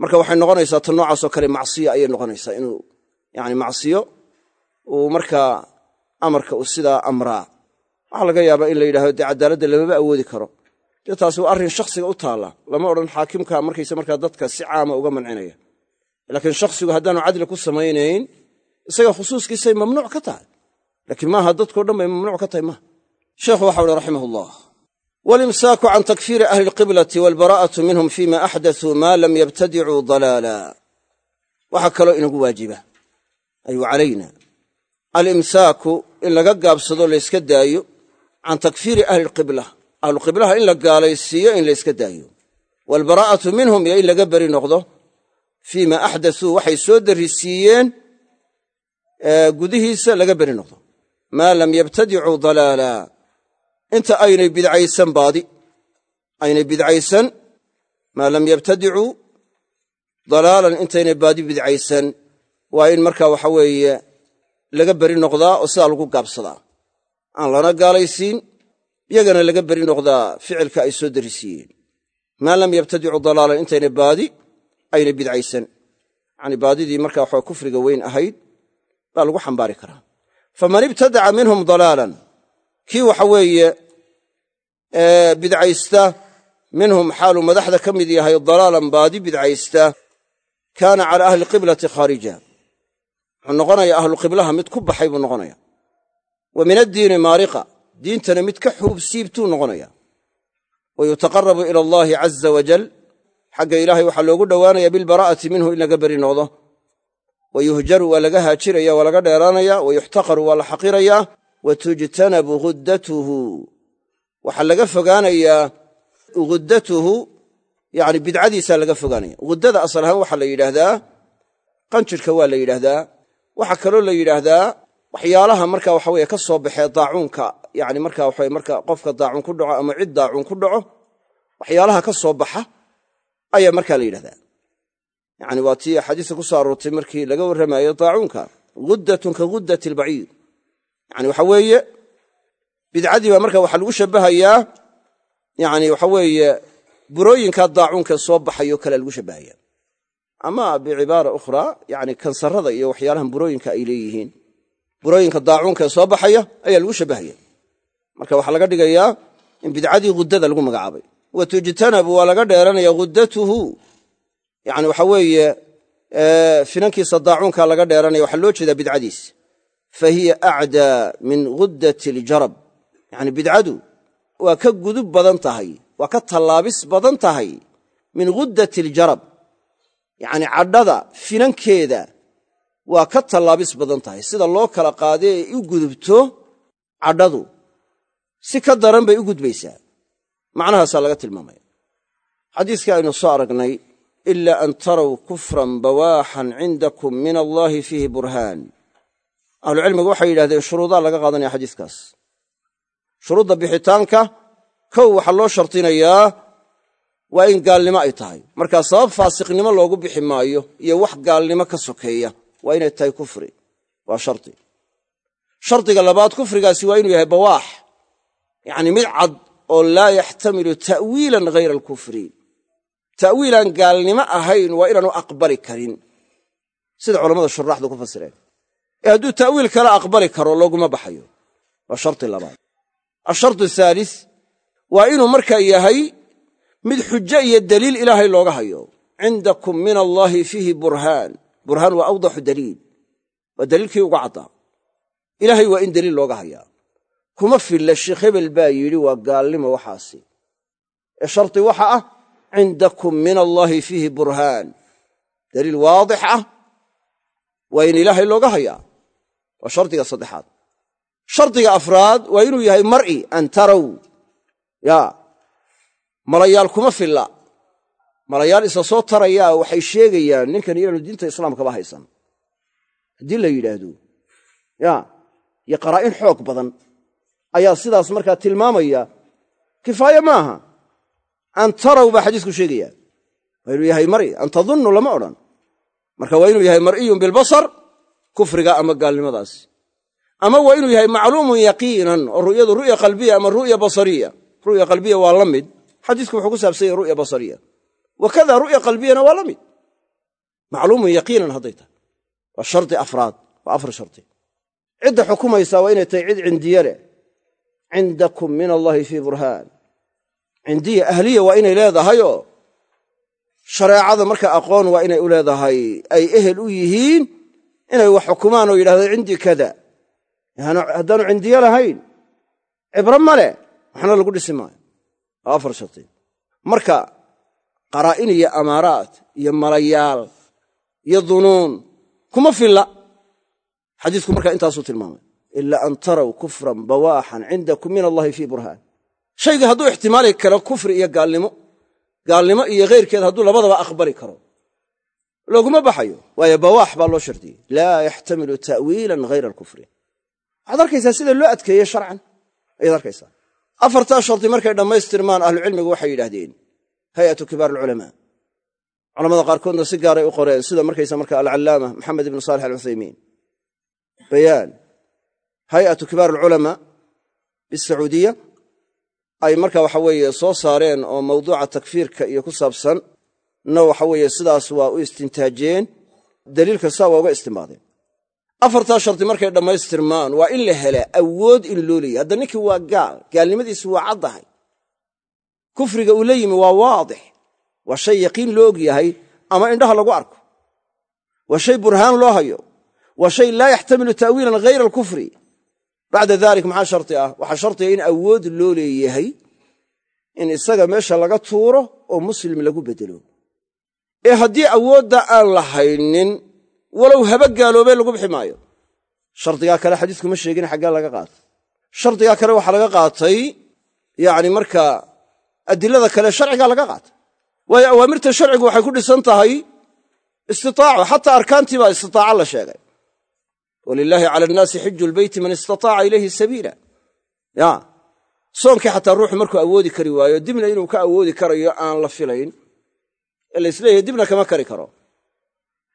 marka waxay noqonaysaa ta noocaasoo kale macsiya ayay noqonaysaa inuu yani macsiyo uu markaa amarka uu sidaa amraa. Waxaa laga yaabaa in la yidhahdo dee cadaaladda lamaba awoodi karo. Dee taasi waa arrin shakhsiga u taalla. Lama odhan xaakimka markaysa markaa dadka si caama uga mancinaya. Laakiin shakhsigu haddaanu cadli ku samaynayn isaga khusuuskiisay mamnuuc ka tahay. Laakiin maaha dadkao dhan bay mamnuuc ka tahay maaha. Sheekhu waxau uhi raximah walimsaaku can takfiiri ahli alqiblati walbaraa'atu minhum fima axdatuu maa lam yabtadicuu dalaala waxaa kaloo inagu waajiba ayuu calayna alimsaaku in laga gaabsado layska daayo can takfiiri ahli alqibla ahluqiblaha in la gaalaysiiyo in layska daayo waalbaraa'atu minhum iyo in laga beri noqdo fii ma axdasuu waxay soo darrisiiyeen gudihiisa laga beri noqdo maa lam yabtadicuu dalaala inta aynay bidcaysan baadi. Aynay bidcaysan maa lam yabtadicuu dalaalan intaynay baadi bidcaysan. Waa in markaa waxa weeye laga beri noqdaa oo sidaa lagu gaabsadaa. Aan lana gaalaysiin iyagana laga beri noqdaa ficilka ay soo darisiiyeen. Maa lam yabtadicuu dalaalan intaynay baadi aynay bidcaysan. Yacanii baadidii markaa waxa kufriga weyn ahayd baa lagu xambaari karaa. Faman ibtadaca minhum dalaalan kii waxa weeye bidcaysta. Minhum xaaluu madaxda ka mid yahay dalaalan baadi bidcaysta. Kaana cala ahli qiblati khaarija wuxuu noqonayaa ahluqiblaha mid ku baxay buu noqonaya. Wa min addiini maariqa. Diintana mid ka xuub siibtuu noqonaya. Wa yutaqarabu ila allaahi caza wajal xagga ilaahay waxaa loogu dhowaanaya bilbaraa'ati minhu in laga beri noqdo. Wa yuhjaru waa laga haajiraya waa laga dheeraanaya. Wa waa la xaqirayaa wa tujtanabu waxaa laga fogaanayaa ghuddatuhu yani bidcadiisaa laga fogaanaya. Ghuddada asal ahaan waxaa la yidhaahdaa qanjirka waa la yidhaahdaa. Waxaa kaloo la yidhaahdaa waxyaalaha marka waxa weye ka soo baxee daacuunka yani marka waxa marka qofka daacuun ku dhaco ama cid daacuun ku dhaco waxyaalaha ka soo baxa ayaa markaa la yidhahdaa yani waa tii xadiiska ku soo aroortay markii laga warramayo daacuunka guddatun ka guddati albaciir yani waxa weeye bidcadii baa marka waxaa lagu shabbahayaa yani waxa weeye burooyinka daacuunka soo baxayo kale lagu shabbahaya ama bicibaara ukhraa yani kansarada iyo waxyaalahan burooyinka ay leeyihiin. Burooyinka daacuunka soo baxaya ayaa lagu shabbahaya marka waxaa laga dhigayaa in bidcadii guddada lagu magacaabay. Wa waa laga dheeranaya guddatuhu. Yani waxa weeye finankiisa daacuunka laga dheeranaya waxaa loo jeedaa bidcadiis fa hiya acdaa min guddati aljarab yani bidcadu waa ka gudub badan tahay waa ka tallaabis badan tahay min guddati aljarab. Yacni cadhada finankeeda waa ka tallaabis badan tahay. Sida loo kala qaadee ay u gudubto cadhadu si ka daran bay u gudbaysaa. Macnahaasaa laga tilmaamaya. Xadiiskii aynu soo aragnay ila an taraw kufran bawaaxan cindakum min allaahi fiihi burhaan. Ahlucilmigu waxay yidhahdeen shuruudaa laga qaadanaya xadiiskaas shuruudda bixitaanka kow waxaa loo shardinayaa waa in gaalnimo ay tahay. Markaa sabab faasiqnimo loogu bixi maayo iyo wax gaalnimo ka sokeeya waa inay tahay kufri. Waa shardi shardiga labaad kufrigaasi waa inuu yahay bawaax. Yacni mid cad oo laa yaxtamilu ta'wiilan hayra alkufri ta'wiilaan gaalnimo ahayn waa inaanu aqbali karin. Sida culammada shuraaxdu ku fasireen. Ee hadduu ta'wiil kale aqbali karo looguma baxayo. Waa shardi labaad ashardu haalis waa inuu markaa yahay mid xujo iyo daliil ilaahay looga hayo. cindakum min allaahi fiihi burhaan burhaan waa awdaxu daliil waa daliilkii uga caddaa ilaahay waa in daliil looga hayaa kuma filla sheekh hebel baa yidhi waa gaalnimo waxaasi ee shardi waxa ah cindakum min allaahi fiihi burhaan daliil waadix ah waa in ilaahay looga hayaa waa shardiga saddexaad shardiga afraad waa inuu yahay mar'i an taraw yaa malayaal kuma filla. Malayaal isa soo tarayaa waxay sheegayaan ninkan inaanu diinta islaamkaba haysan. Haddii la yidhaahdo. Ya iyo qaraa'in xoog badan ayaa sidaas markaa tilmaamaya. Kifaaye maaha. An taraw baa xadiisku sheegaya. Waa inuu yahay mari. An tadunnu lama odhan. Marka waa inuu yahay mar'iyun bilbasar kufriga ama gaalnimadaas ama waa inuu yahay macluumun yaqiinan oo ru'yadu ru'ya qalbiya ama ru'ya basariya. Ru'ya qalbiya waa la mid. Xadiisku wuxuu ku saabsan yahay ru'ya basariya. Wakada ru'ya qalbiyana waa la mid. Macluumun yaqiinan hadday tahay. Waa shardi afraad waa afar shardi. Cidda xukumaysaa waa inay tahay cid cindiye cindakum min allaahi fii burhaan. Cindiya ahliya waa inay leedahayoo shareecada marka aqoon waa inay u leedahay. Ay ehel u yihiin inay wax xukumaan oo yidhahdo cindii kada haddaanu cindiye lahayn cibro ma leh waxna lagu dhisi maayo. Waa afar shardi marka qaraa'in iyo amaaraat iyo malayaal iyo dunuun kuma filla. Xadiisku markaa intaasuu tilmaamay. Ila an taraw kufran bawaaxan cindakum min allahi fii burhaan. Shayga hadduu ixtimaali karo kufri iyo gaalnimo gaalnimo iyo khayrkeed hadduu labadaba aqbali karo. Looguma baxayo waayo bawaax baa loo shardiyey laa yaxtamilu ta'wiilan hayra alkufri waxaad arkaysaa sida loo adkeeye sharcan? Ayaad arkaysaa. Afartaa shardi markay dhammaystirmaan ahlucilmigu waxay yidhaahdeen hay'atu kibaar alculamaa culamada qaarkoodna si gaaray u qoreen sida markaysa marka alcallaama maxamed ibnu saalix alcuthaymiin bayaan hay'atu kibaar alculamaa bisacuudiya ay marka waxa weeye soo saareen oo mawduuca takfiirka iyo ku saabsan na waxa weeye sidaas waa u istintaajeen daliil kasta waa uga istimbaadeen afartaa shardi markay dhammaystirmaan waa in la helaa awood in loo leeyahy hadda ninkii waa gaal gaalnimadiisi waa caddahay. Kufriga uu la yimi waa waadix. Waa shay yaqiin loo og yahay ama indhaha lagu arko. Waa shay burhaan loo hayo. Waa shay laa yaxtamilu ta'wiilan hayra alkufri. Bacda dalik maxaa sharti ah? Waxaa shardiga in awood loo leeyahay in isaga meesha laga tuuro oo muslim lagu beddelo ee haddii awoodda aan la haynin walow haba gaaloobee lagu bixi maayo. Shardigaa kale xadiisku ma sheegin xaggee laga qaatay. Shardigaa kale waxaa laga qaatay yacni markaa adilada kale sharcigaa laga qaatay. Waayo awaamirta sharcigu waxay ku dhisan tahay istitaaco xataa arkaantii baa istitaaca la sheegay. Walilaahi cala annaasi xiju lbeyti man istataaca ilayhi sabiila. Ya soonkii xataa ruuxu markuu awoodi kari waayo dibna inuu ka awoodi karayo aan la filayn. Ee la is leeyahay dibna kama kari karo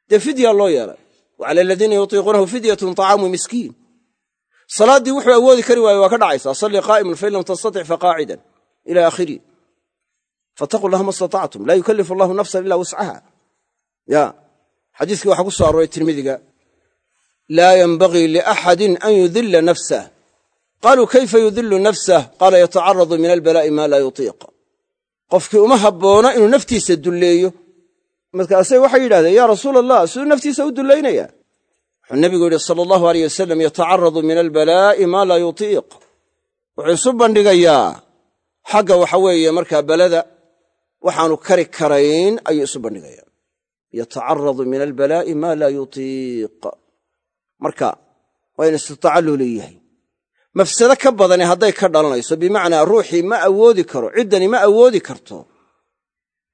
dee fidya loo yeelay. Wa aladiina yutiiquunahu fidyatun طacaamu miskiin. Salaaddii wuxuu awoodi kari waaye waa ka dhacaysaa. Salli qaa'iman fain lam tastatic faqaacidan ila aakhiri. Fattaquu llaha ma istatactum laa yukallifu allahu nafsan ila wuscaha ya xadiiskii waxaa ku soo arooray tirmidiga laa yenbagii liaxadin an yudila nafsah qaaluu kayfa yudilu nafsah qaala yatacaradu min albalaa'i maa laa yutiiq. Qofkii uma habboona inuu naftiisa dulleeyo markaasay waxay yidhahdeen yaa rasuula allah siduu naftiisa u dullaynaya. Wuxuu nebigu yidhi sala allahu aleyh wasalam yatacaradu min albalaa'i maa laa yutiiq. Wuxuu isu bandhigayaa xagga waxa weeye markaa balada waxaanu kari karayn ayuu isu bandhigayaa. Yatacaradu min albalaa'i maa laa yutiiq. Marka waa in istitaaca loo leeyahay. Mafsado ka badani hadday ka dhalanayso bimacnaa ruuxii ma awoodi karo ciddani ma awoodi karto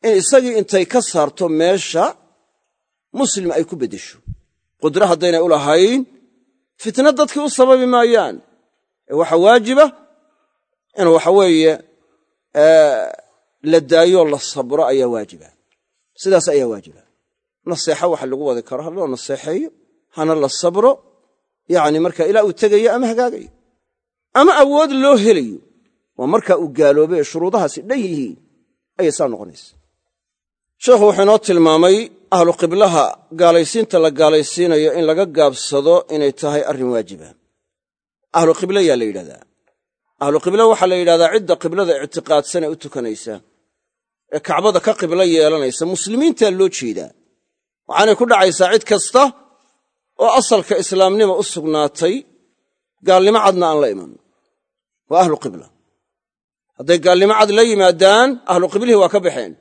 in isagii intay ka saarto meesha muslim ay ku beddesho qudro haddaynay u lahayn fitna dadkii u sababi maayaan. Ee waxaa waajiba in waxa weeye la daayoo la sabro ayaa waajiba. Sidaas ayaa waajiba. Naseexo waxa lagu wadi karo ha loo naseexeeyo hana la sabro yacni marka ilaa uu tegayo ama hagaagayo. Ama awood loo helayo waa markaa uu gaaloobay ee shuruudahaasi dhan yihiin ayay saa noqonaysa sheekhu wuxuu inoo tilmaamay ahlu qiblaha gaalaysiinta la gaalaysiinayo in laga gaabsado inay tahay arrin waajiba ahlu qibla yaa la yidhahdaa. Ahlu qibla waxaa la yidhahdaa cidda qiblada ictiqaadsane u tukanaysa ee kacbada ka qiblo yeelanaysa muslimiintaa loo jeedaa. Waxaanay ku dhacaysaa cid kasta oo asalka islaamnima u sugnaatay gaalnimo cadna aan la iman. Waa ahlu qibla. Hadday gaalnimo cad la yimaadaan ahlu qiblihii waa ka baxeen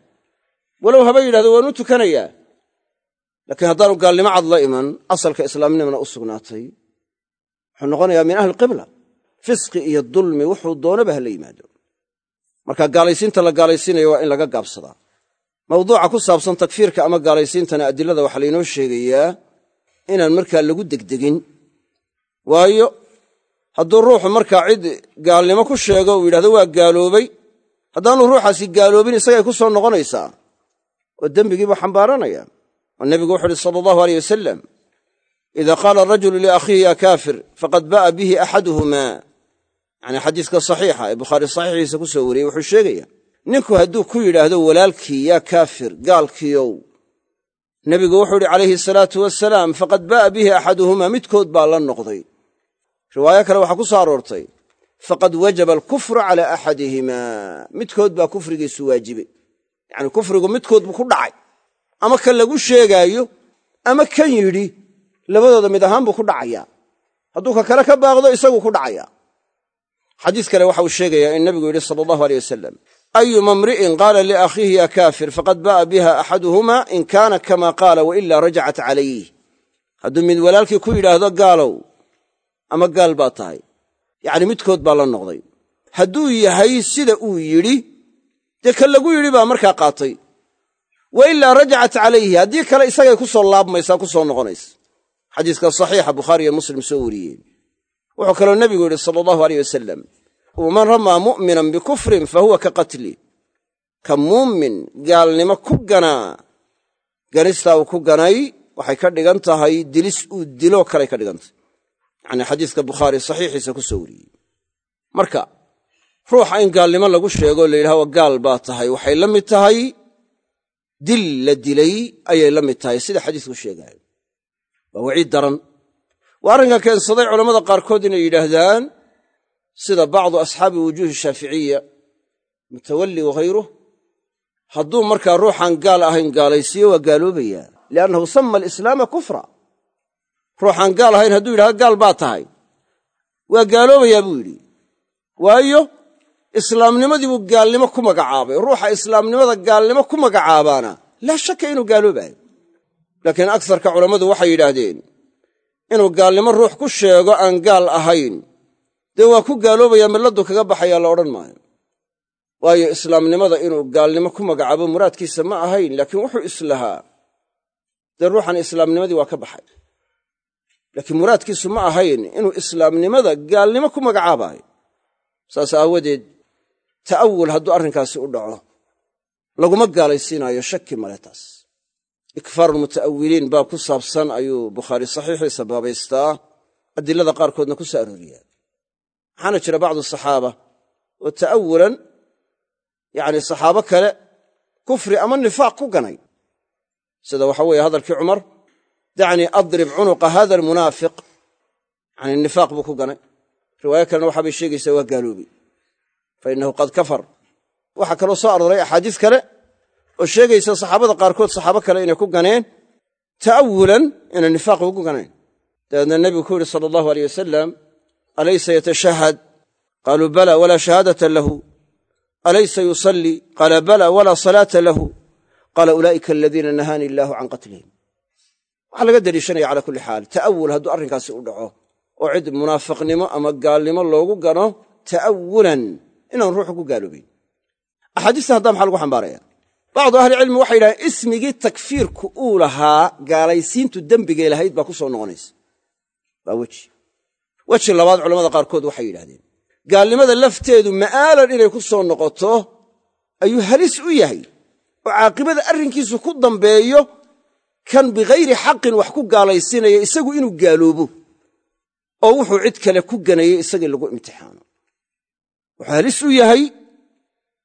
walow haba yidhahdo waanu tukanayaa laakiin haddaanu gaalnimo cad la iman asalka islaamnimana u sugnaatay. Wuxuu noqonayaa min ahli qibla. Fisqi iyo dulmi wuxuu doonaba ha la yimaado. Marka gaalaysiinta la gaalaysiinayo waa in laga gaabsadaa mawduuca ku saabsan takfiirka ama gaalaysiintana adilada waxaa laynoo sheegayaa inaan markaa lagu degdegin. Waayo hadduu ruuxu markaa cid gaalnimo ku sheego uu yidhahdo waa gaaloobay haddaanu ruuxaasi gaaloobin isagay ku soo noqonaysaa oo dembigiibuu xambaaranaya oo nebigu wuxu uhi sala allahu aleyh wasalam ida qaala arajulu liakhiihi ya kaafir faqad ba'a bihi axaduhumaa yacni xadiiska saxiixa ee bukhaari saxiixiisa ku soo wariyey wuxuu sheegaya ninku hadduu ku yidhaahdo walaalkii yaa kaafir gaalkiiow nebigu wuxuu ihi calayhi salaatu wasalaam faqad ba'a bihi axaduhumaa midkood baa la noqday. Riwaayo kale waxaa ku soo aroortay faqad wajaba alkufru calaa axadihimaa midkood baa kufrigiisu waajibay yacni kufrigu midkood buu ku dhacay. Ama kan lagu sheegaayo ama kan yidhi labadooda mid ahaan buu ku dhacayaa hadduu ka kale ka baaqdo isaguu ku dhacayaa xadiis kale waxa uu sheegayaa in nebigu yidhi sala allahu aleyh wasalam ayuma mri'in qaala liakhiihi ya kaafir faqad ba'a biha axaduhumaa in kaana kama qaala wailaa rajacat calayh hadduu mid walaalkii ku yidhaahdo gaalow ama gaal baa tahay. Yacni midkood baa la noqday. Hadduu yahay sida uu yidhi dee ka lagu yidhi baa markaa qaatay. Wa ilaa rajacat calayhi haddii kale isagay ku soo laabmaysaa ku soo noqonaysa. Xadiiska saxiixa bukhaari iyo muslim soo wariyeen. Wuxuu kaloo nebigu yidhi sala allahu aleyh wasalam waman ramaa mu'minan bikufrin fa huwa ka qatli. Ka muumin gaalnimo ku ganaa ganistaa uu ku ganay waxay ka dhigan tahay dilis uu diloo kaley ka dhigan tahay. Yacnii bukhaari saxiixiisa ku soo wariyey marka ruuxa in gaalnimo lagu sheego la yidhahdo gaal baa tahay. Waxay la mid tahay dil la dilay ayay la mid tahay sida xadiisku sheegaayo. Waa waciid daran. Waa arrinka keensaday culammada qaarkood inay yidhaahdaan sida bacdu asxaabi wujuuhi shaaficiya mutawalli waghayruh hadduu markaa ruuxaan gaal ahayn gaalaysiiyo waa gaaloobayaa. Liannahu sama alislaama kufra. Ruuxaan gaal ahayn hadduu yidhahdo gaal baa tahay. Waa gaaloobayaa buu yidhi. Waayo islaamnimadii buu gaalnimo ku magacaabay ruuxa islaamnimada gaalnimo ku magacaabaana laa shaka inuu gaaloobayo laakiin agsarka culammadu waxay yidhaahdeen inuu gaalnimo ruux ku sheego aan gaal ahayn dee waa ku gaaloobayaa milladdu kaga baxayaa la odhan maayo. Waayo islaamnimada inuu gaalnimo ku magacaabo muraadkiisa ma ahayn laakiin wuxuu islahaa. Dee ruuxan islaamnimadii waa ka baxay. Laakiin muraadkiisu ma ahayn inuu islaamnimada gaalnimo ku magacaabaayo saas aawadeed ta'awul hadduu arrinkaasi u dhaco laguma gaalaysiinaayo shaki male taas ikfaarulmuta'awiliin baab ku saabsan ayuu bukhaari saxiixiisa baabaystaa adilada qaarkoodna ku soo arooriyaa waxaana jira bacdu saxaaba oo ta'awulan yacni saxaabo kale kufri ama nifaaq ku ganay. Sida waxa weeye hadalkii cumar dacnii adrib cunuqa hada almunaafiq yacni nifaaq buu ku ganay. Riwaayo kalena waxaabay sheegaysaa waa gaaloobey fa innahu qad kafar waxaa kaloo soo arooray axaadiis kale oo sheegaysa saxaabada qaarkood saxaabo kale inay ku ganeen ta'awulan inay nifaaq ugu ganeen dabeedna nebigu ku yidhi sala allahu aleyh wasalam alaysa yatashahad qaaluu bala walaa shahaadata lahu alaysa yusallii qaala bala walaa salaata lahu qaala ulaa'ika aladiina nahaani illaahu can qatlihim waxaa laga deliishanaya calaa kulli xaal ta'awul hadduu arrinkaasi u dhaco oo cid munaafiqnimo ama gaalnimo loogu gano ta'awulan inaan ruuxu ku gaaloobayn axaadiista haddaa maxaa lagu xambaaraya bacdu ahlicilmi waxay yidhahdeen ismigii takfiirku uu lahaa gaalaysiintu dembigay lahayd baa ku soo noqonaysa. Waa weji. Weji labaad culamada qaarkood waxay yidhahdeen gaalnimada lafteedu ma'aalan inay ku soo noqoto ayuu halis u yahay oo caaqibada arrinkiisu ku dambeeyo kan bighayri xaqin wax ku gaalaysiinaya isagu inuu gaaloobo oo wuxuu cid kale ku ganayey isagii lagu imtixaano wuxuu halis u yahay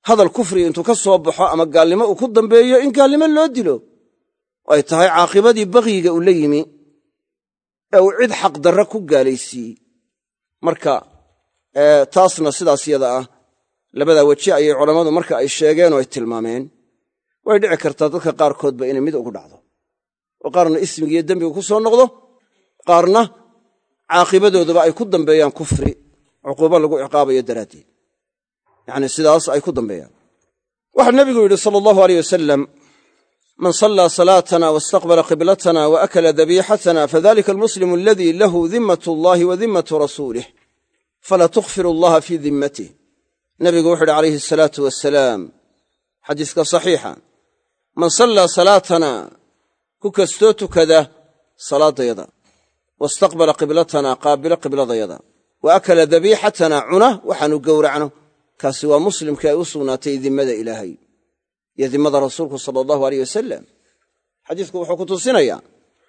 hadal kufriga intuu ka soo baxo ama gaalnimo uu ku dambeeyo in gaalnimo loo dilo oo ay tahay caaqibadii bakyiga uu la yimi ee uu cid xaqdarra ku gaalaysiiyey. Marka taasna sidaas yada ah. Labadaa weji ayay culammadu marka ay sheegeen oo ay tilmaameen. Way dhici kartaa dadka qaarkoodba inay mid ugu dhacdo. Oo qaarna ismigiiyo dembiga ku soo noqdo qaarna caaqibadoodaba ay ku dambeeyaan kufri cuquubo lagu ciqaabayo daraaddeed yacni sidaas ay ku dambeeyaan. Waxaa nebigu yidhi sala allahu aleyh wasalam man sallaa salaatana wastaqbala qiblatana wa akala dabiixatana fadalika almuslimu aladii lahu dimmat allahi wa dimmatu rasuulih falaa tukhfiru allaha fii dimmatih nebigu wuxu uhi calayhi asalaatu wasalaam xadiiska saxiixa man sallaa salaatana ku kastoo tukada salaaddayada wastaqbala qiblatana qaabilo qibladayada wa akala dabiixatana cuna waxaanu gowracno kaasi waa muslimkii ay u sugnaatay dimmada ilaahay iyo dimmada rasuulku sala allahu aleyh wasalam xadiisku wuxuu ku tusinayaa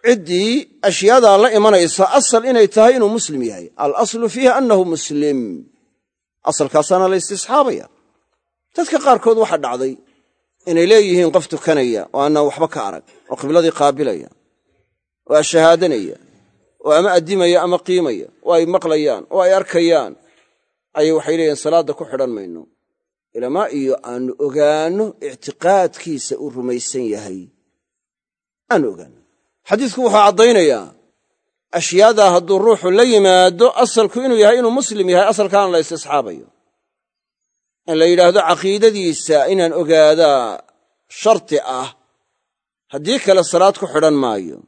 ciddii ashyaadaa la imanaysa asal inay tahay inuu muslim yahay. Alaslu fiiha annahu muslim. Asalkaasaana la istisxaabaya. Dadka qaarkood waxaa dhacday inay leeyihiin qof tukanaya oo annaan waxba ka arag oo qibladii qaabilaya oo ashahaadanaya oo ama addimaya ama qiimaya oo ay maqlayaan oo ay arkayaan ayay waxay leeyihiin salaadda ku xidhan mayno. Ilamaa iyo aanu ogaanno ictiqaadkiisa uu rumaysan yahay. Aanu ogaanno xadiisku wuxuu caddaynayaa ashyaadaa hadduu ruuxu la yimaado asalku inuu yahay inuu muslim yahay asalkaana la istisxaabayo in la yidhaahdo caqiidadiisa inaan ogaadaa sharti ah haddii kale salaad ku xidhan maayo.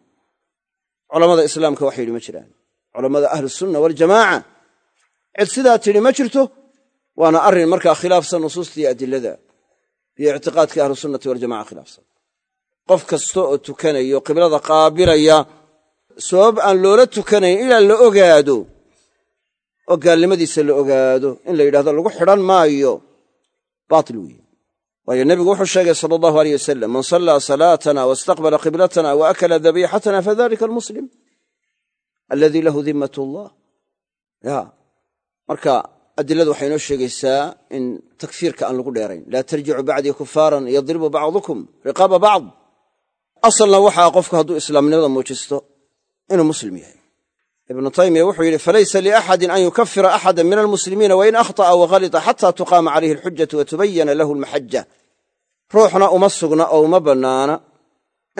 Culammada islaamka waxa yidhi ma jiraan. Culammada ahlusunna waljamaaca cid sidaa tidhi ma jirto? Waana arrin markaa khilaafsan nusuusta iyo adilada iyo ictiqaadka ahlusunnati waljamaca khilaafsan. Qof kasta oo tukanayo qiblada qaabilaya sabab aan loola tukanayn ilaa la ogaado oo gaalnimadiisa la ogaado in la yidhahdo lagu xidhan maayo baatil weeye waayo nebigu wuxuu sheegay sala allahu aleyh wasalam man sallaa salaatana wastaqbala qiblatana wa akala dabiixatana fadalika almuslim aladii lahu dimmat allah ya marka adiladu waxay inoo sheegaysaa in takfiirka aan lagu dheerayn. Laa tarjicu bacdii kufaaran yadribu bacdukum riqaaba bacd. Asalna waxaa qofku hadduu islaamnimada muujisto inuu muslim yahay. Ibnu taymiya wuxuu yidhi falaysa liaxadin an yukafira axada min almuslimiina wain akhطa'a wahalita xata tuqaama calayhi alxujatu watubayana lahu almaxaja ruuxna uma sugna oo uma bannaana.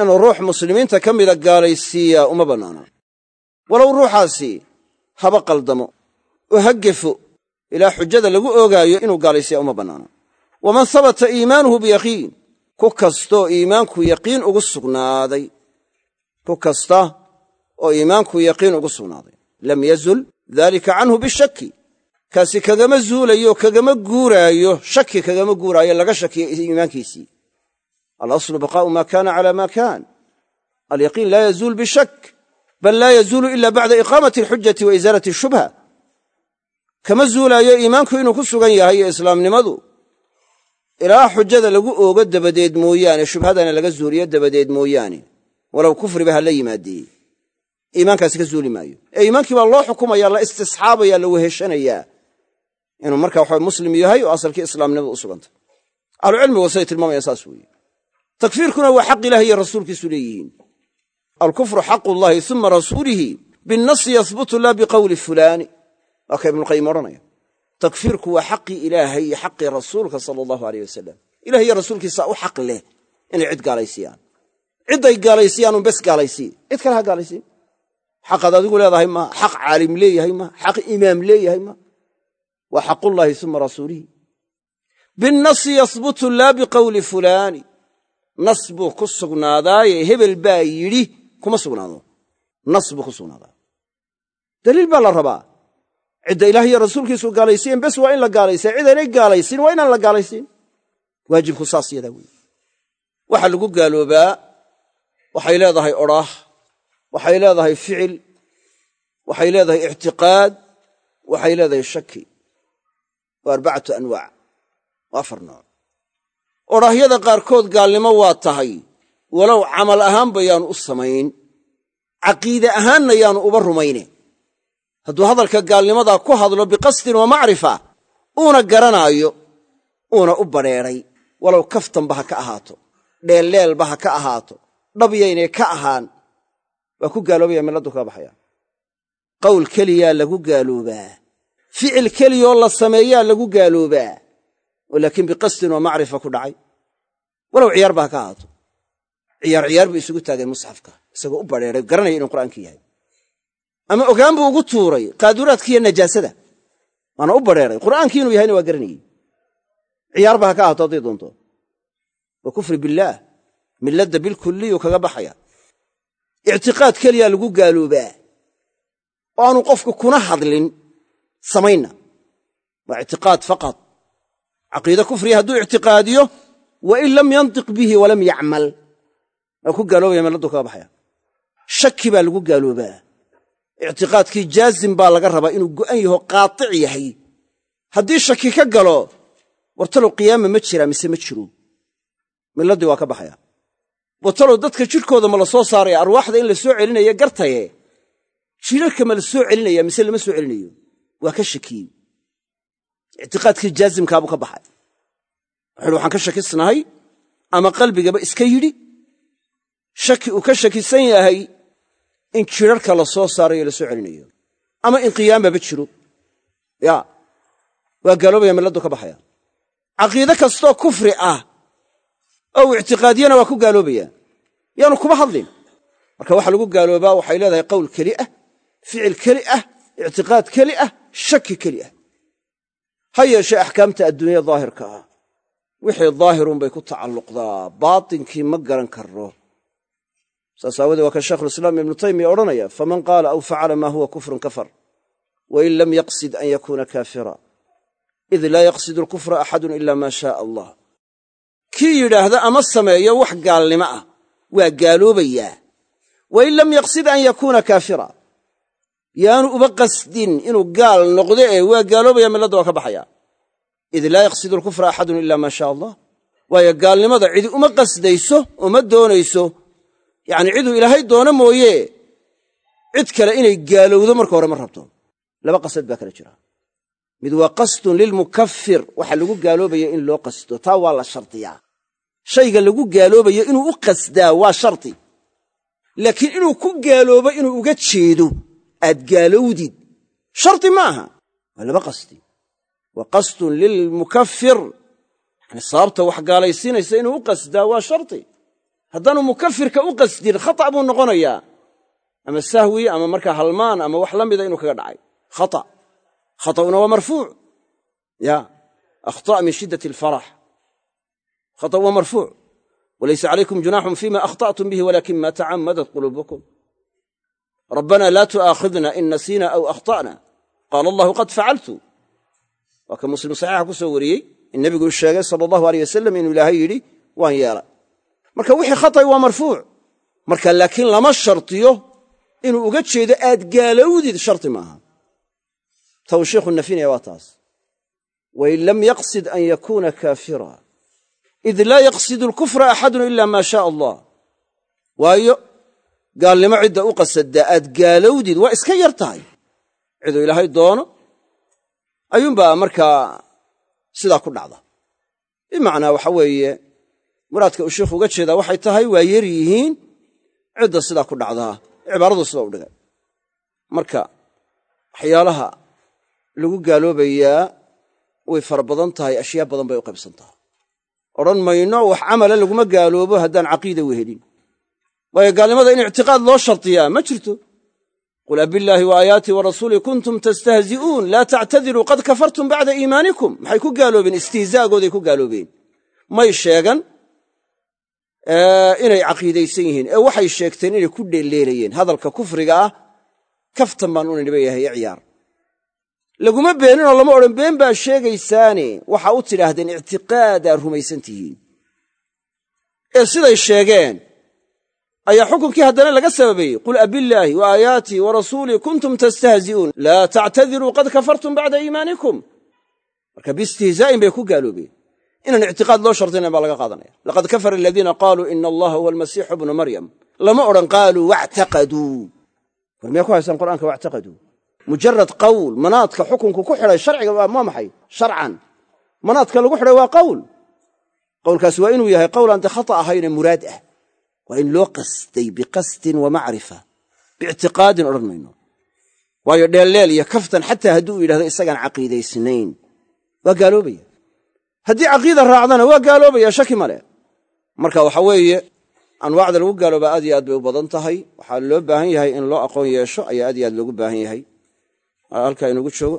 Inuu ruux muslimiinta ka mida gaalaysiiyaa uma bannaana. Walow ruuxaasi haba qaldamo oo ha ilaa xujada lagu oogaayo inuu gaalaysiiya uma bannaana waman habata iimaanuhu biyaqiin ku kastoo iimaanku yaqiin ugu sugnaaday. Ku kasta oo iimaanku yaqiin ugu sugnaaday. Lam yazul daalika canhu bishaki kaasi kagama zuulayo kagama guuraayo shaki kagama guuraayo laga shakiya iimaankiisii alaslu baqaa'u maa kaana calaa maa kaan. Alyaqiin laa yazuul bishak bal laa yazuulu ila bacda iqaamati alxujati wa isaalati ashubha kama zuulaayo iimaanku inuu ku sugan yahay islaamnimadu. Ilaa xujada lagu oogo dabadeed mooyaane shubhadana laga zuuliyo dabadeed mooyaane. Walow kufriba ha la yimaadee iimaankaasi ka zuuli maayo. Ee iimaankii baa loo xukumaya la istisxaabaya la weheshanayaa. Inuu marka waxa muslim yahay oo asalkii islaamnimada u sugantay ahlucilmigu say tilmaamayaan saas weeye. Takfiirkuna waa xaq ilahi iyo rasuulkiisu leeyihiin. Alkufru xaqu llahi uma rasuulihi binnasi yahbutu la biqowli fulaani waa ka ibnuqayim odhanaya takfiirku waa xaqii ilaahay iyo xaqii rasuulka sala allahu aleyh wasalam ilahi iyo rasuulkiisa u xaq leh inay cid gaalaysiyaan cidday gaalaysiyaan un bes gaalaysii cid kale ha gaalaysiin. Xaqaad adigu leedahay ma? Xaq caalim leeyahay ma? Xaq imaam leeyahay ma? Waa xaqullaahi uma rasuulihi. Binnasi yahbutu laa biqowli fulaani. Nas buu ku sugnaadaaye hebel baa yidhi kuma sugnaado. Nas buu ku sugnaadaa daliil baa la rabaa cidda ilaah rasuulkiisu gaalaysiyen bes waa in la gaalaysiya cidaynay gaalaysiin waa inaan la gaalaysiin. Waajibku saas yadaa wey waxaa lagu gaaloobaa waxay leedahay odhaah waxay leedahay ficil waxay leedahay ictiqaad waxay leedahay shaki. Waa arbacatu anwaac. Waa afar nooc. Odhaahyada qaarkood gaalnimo waa tahay walow camal ahaanba yaanu u samayn caqiide ahaanna yaanu uba rumayne hadduu hadalka gaalnimadaa ku hadlo biqasdin wa macrifa uuna garanaayo uuna u badrheedhay walow kaftanba ha ka ahaato dheelleelba ha ka ahaato dhabyaynay ka ahaan waa ku gaaloobaya milladdu kaga baxaya. Qowl keliyaa lagu gaaloobaa ficil keliyoo la sameeyaa lagu gaaloobaa oo laakiin biqasdin wa macrifa ku dhacay. Walow ciyaarba ha ka ahaato. Ciyaar ciyaar buu isugu taageen musxafka isagoo u badrheeray garanaya inuu qur'aankii yahay ama ogaan buu ugu tuuray qaaduraadkiiyo najaasada. Waana u badrheeray qur'aankii inuu yahayna waa garanayey ciyaarba ha ka ahaato hadday doonto. Waa kufri billaah milladda bilkulliyuu kaga baxaya. Ictiqaad keliyaa lagu gaaloobaa. Oo aanu qofku kuna hadlin samaynna. Waa ictiqaad faqad caqiide kufriya hadduu ictiqaadiyo wa in lam yantiq bihi walam yacmal. Waa ku gaaloobaya milladdu kaga baxaya. Shaki baa lagu gaaloobaa ictiqaadkii jaazim baa laga rabaa inuu go'an yaho qaatic yahay. Haddii shaki ka galo wartalow qiyaama ma jiraa mise ma jiro milladdii waa ka baxaya. Wartalow dadka jidhkooda ma la soo saaraya arwaaxda in la soo celinaya gartaye. Jidharka ma la soo celinaya mise lama soo celinayo? Waa ka shakiyey ictiqaadkii jaazimkaabuu ka baxay. Wuxuuhi waxaan ka shakisnahay ama qalbigaba iska yidhi? Shaki uu ka shakisan yahay in jidharka la soo saarayo la soo celinayo. Ama in qiyaamaba jiro. Ya waa gaaloobaya milladdu ka baxaya. Caqiide kastoo kufri ah oo uu ictiqaadiyana waa ku gaaloobaya yaanu kuma hadlin. Marka waxa lagu gaaloobaa waxay leedahay qowl keli ah ficil keli ah ictiqaad keli ah shaki keli ah. Ha yeeshee axkaamta adduunya daahirka ah. Wixii daahirunbay ku tacalluqdaa. Baatinkii ma garan karno saas aawadee waa ka sheikhulislaam ibnu taymiya odhanaya faman qaala aw facala maa huwa kufrun kafar wain lam yaqsid an yakuuna kaafira. Id laa yaqsidu alkufra axadun ila maa shaaa allah. Kii yidhaahda ama sameeyo wax gaalnimo ah waa gaaloobayaa. Wain lam yaqsid an yakuuna kaafira. Yaanu uba qasdin inuu gaal noqdo ee waa gaaloobaya milladda waa ka baxaya id laa yaqsidu alkufra axadun ila maa shaa allah. Waayo gaalnimada cidi uma qasdayso uma doonayso yacni ciduu ilaahay doono mooye. Cid kale inay gaalowdo marka hore ma rabto. Laba qasad baa kala jira. Mid waa qasdun lilmukafir waxa lagu gaaloobaya in loo qasdo. Taa waa la shardiyaa. Shayga lagu gaaloobayo inuu u qasdaa waa shardi. Laakiin inuu ku gaaloobo inuu uga jeedo aad gaalowdid. Shardi ma aha. Waa laba qasdi. Wa qasdun lilmukafir yani sababta wax gaalaysiinaysa inuu u qasdaa waa shardi haddaanu mukafirka u qasdin khata' buu noqonayaa. Ama sahwi ama markaa halmaan ama wax la mida inuu kaga dhacay. Khata' khata'una waa marfuuc. Ya. Akhطa'a min shiddat alfarax. Khata' waa marfuuc. Walaysa calaykum junaxun fima akhta'tum bihi walakin ma tacammadat quluubukum rabbana laa tu'aakhidna in nasiina aw akhta'na. Qaala allahu qad facaltu waa ka muslim saxiixa ku soo wariyey. In nebigu sheegay sala allahu aleyh wasalam inuu ilaahay yidhi waan yeelay marka wixii khata'i waa marfuuc. Marka laakiin lama shartiyo inuu uga jeedo aad gaalowdid sharti maaha ta uu sheikhu nafinaya waa taas. Wain lam yaqsid an yakuuna kaafira. Id laa yaqsidu alkufra axadun ila maa shaa allah. Waayo gaalnimo cidda u qasaddaa aad gaalowdid waa iska yar tahay. Ciduu ilaahay doono ayuunbaa markaa sidaa ku dhacda. Bimacnaa waxa weeye muraadka uu sheikhu uga jeedaa waxay tahay waa yar yihiin. Cidda sidaa ku dhacdaa. Cibaaradu sida u dhigay. Marka waxyaalaha lagu gaaloobayaa way fara badan tahay ashyaa badan bay u qaybsan tahay. Odhan mayno wax camala laguma gaaloobo haddaan caqiida wehelin waayo gaalnimada in ictiqaad loo shartiyaa ma jirto. Qul abillaahi wa aayaatii wa kuntum tastahzi'uun laa tactadiruu qad kafartum bacda iimaanikum. Maxay ku gaaloobeen? Istihzaagooday ku gaaloobeen. May sheegan inay caqiidaysan yihiin. Ee waxay sheegteen inay ku dheelleelayeen hadalka kufriga ah kaftan baan una niba yahay ciyaar. Laguma beeninoo lama odhan been baa sheegaysaane waxaa u tidhaahdeen ictiqaadaa rumaysan tihiin ee siday sheegeen ayaa xukunkii haddana laga sababayey qul abillaahi wa aayaatii wa rasuulii kuntum tastahzi'uun. Laa tactadiruu qad kafartum bacda iimaanikum. Marka biistihzaa'in bay ku gaaloobeen inaan ictiqaad loo shardinayn baa laga qaadanaya. Laqad kafara aladiina qaaluu ina allaha huwa almasiixu bnu maryam. Lama odhan qaaluu wactaqaduu war miyaa ku haysaan qur'aanka wactaqaduu mujarad qawl manaadka xukunku ku xidhay sharciga waa maxay? Sharcan. Manaadka lagu xidhay waa qawl. Qowlkaasi waa inuu yahay qowl aan dee khata ahayne muraad ah. Waa in loo qastay biqasdin wa macrifa biictiqaadin odhan mayno. Waayo iyo kaftan xataa hadduu yidhahdo isagaan caqiidaysnayn. Waa gaaloobaya haddii caqiida raacdana waa gaaloobaya shaki male marka waxa weeye anwaacda lagu gaaloobaa aad iyo aad bay u badan tahay. Waxaa loo baahan yahay in loo aqoon yeesho ayaa aad iyo aad loogu baahan yahay. Halkaa inugu joogo.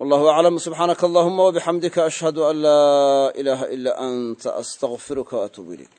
Wallahu aclam subxaanaka allahuma wabixamdika ashhadu an laa ilaaha ilaa anta astaqfiruka waatuubu ilayk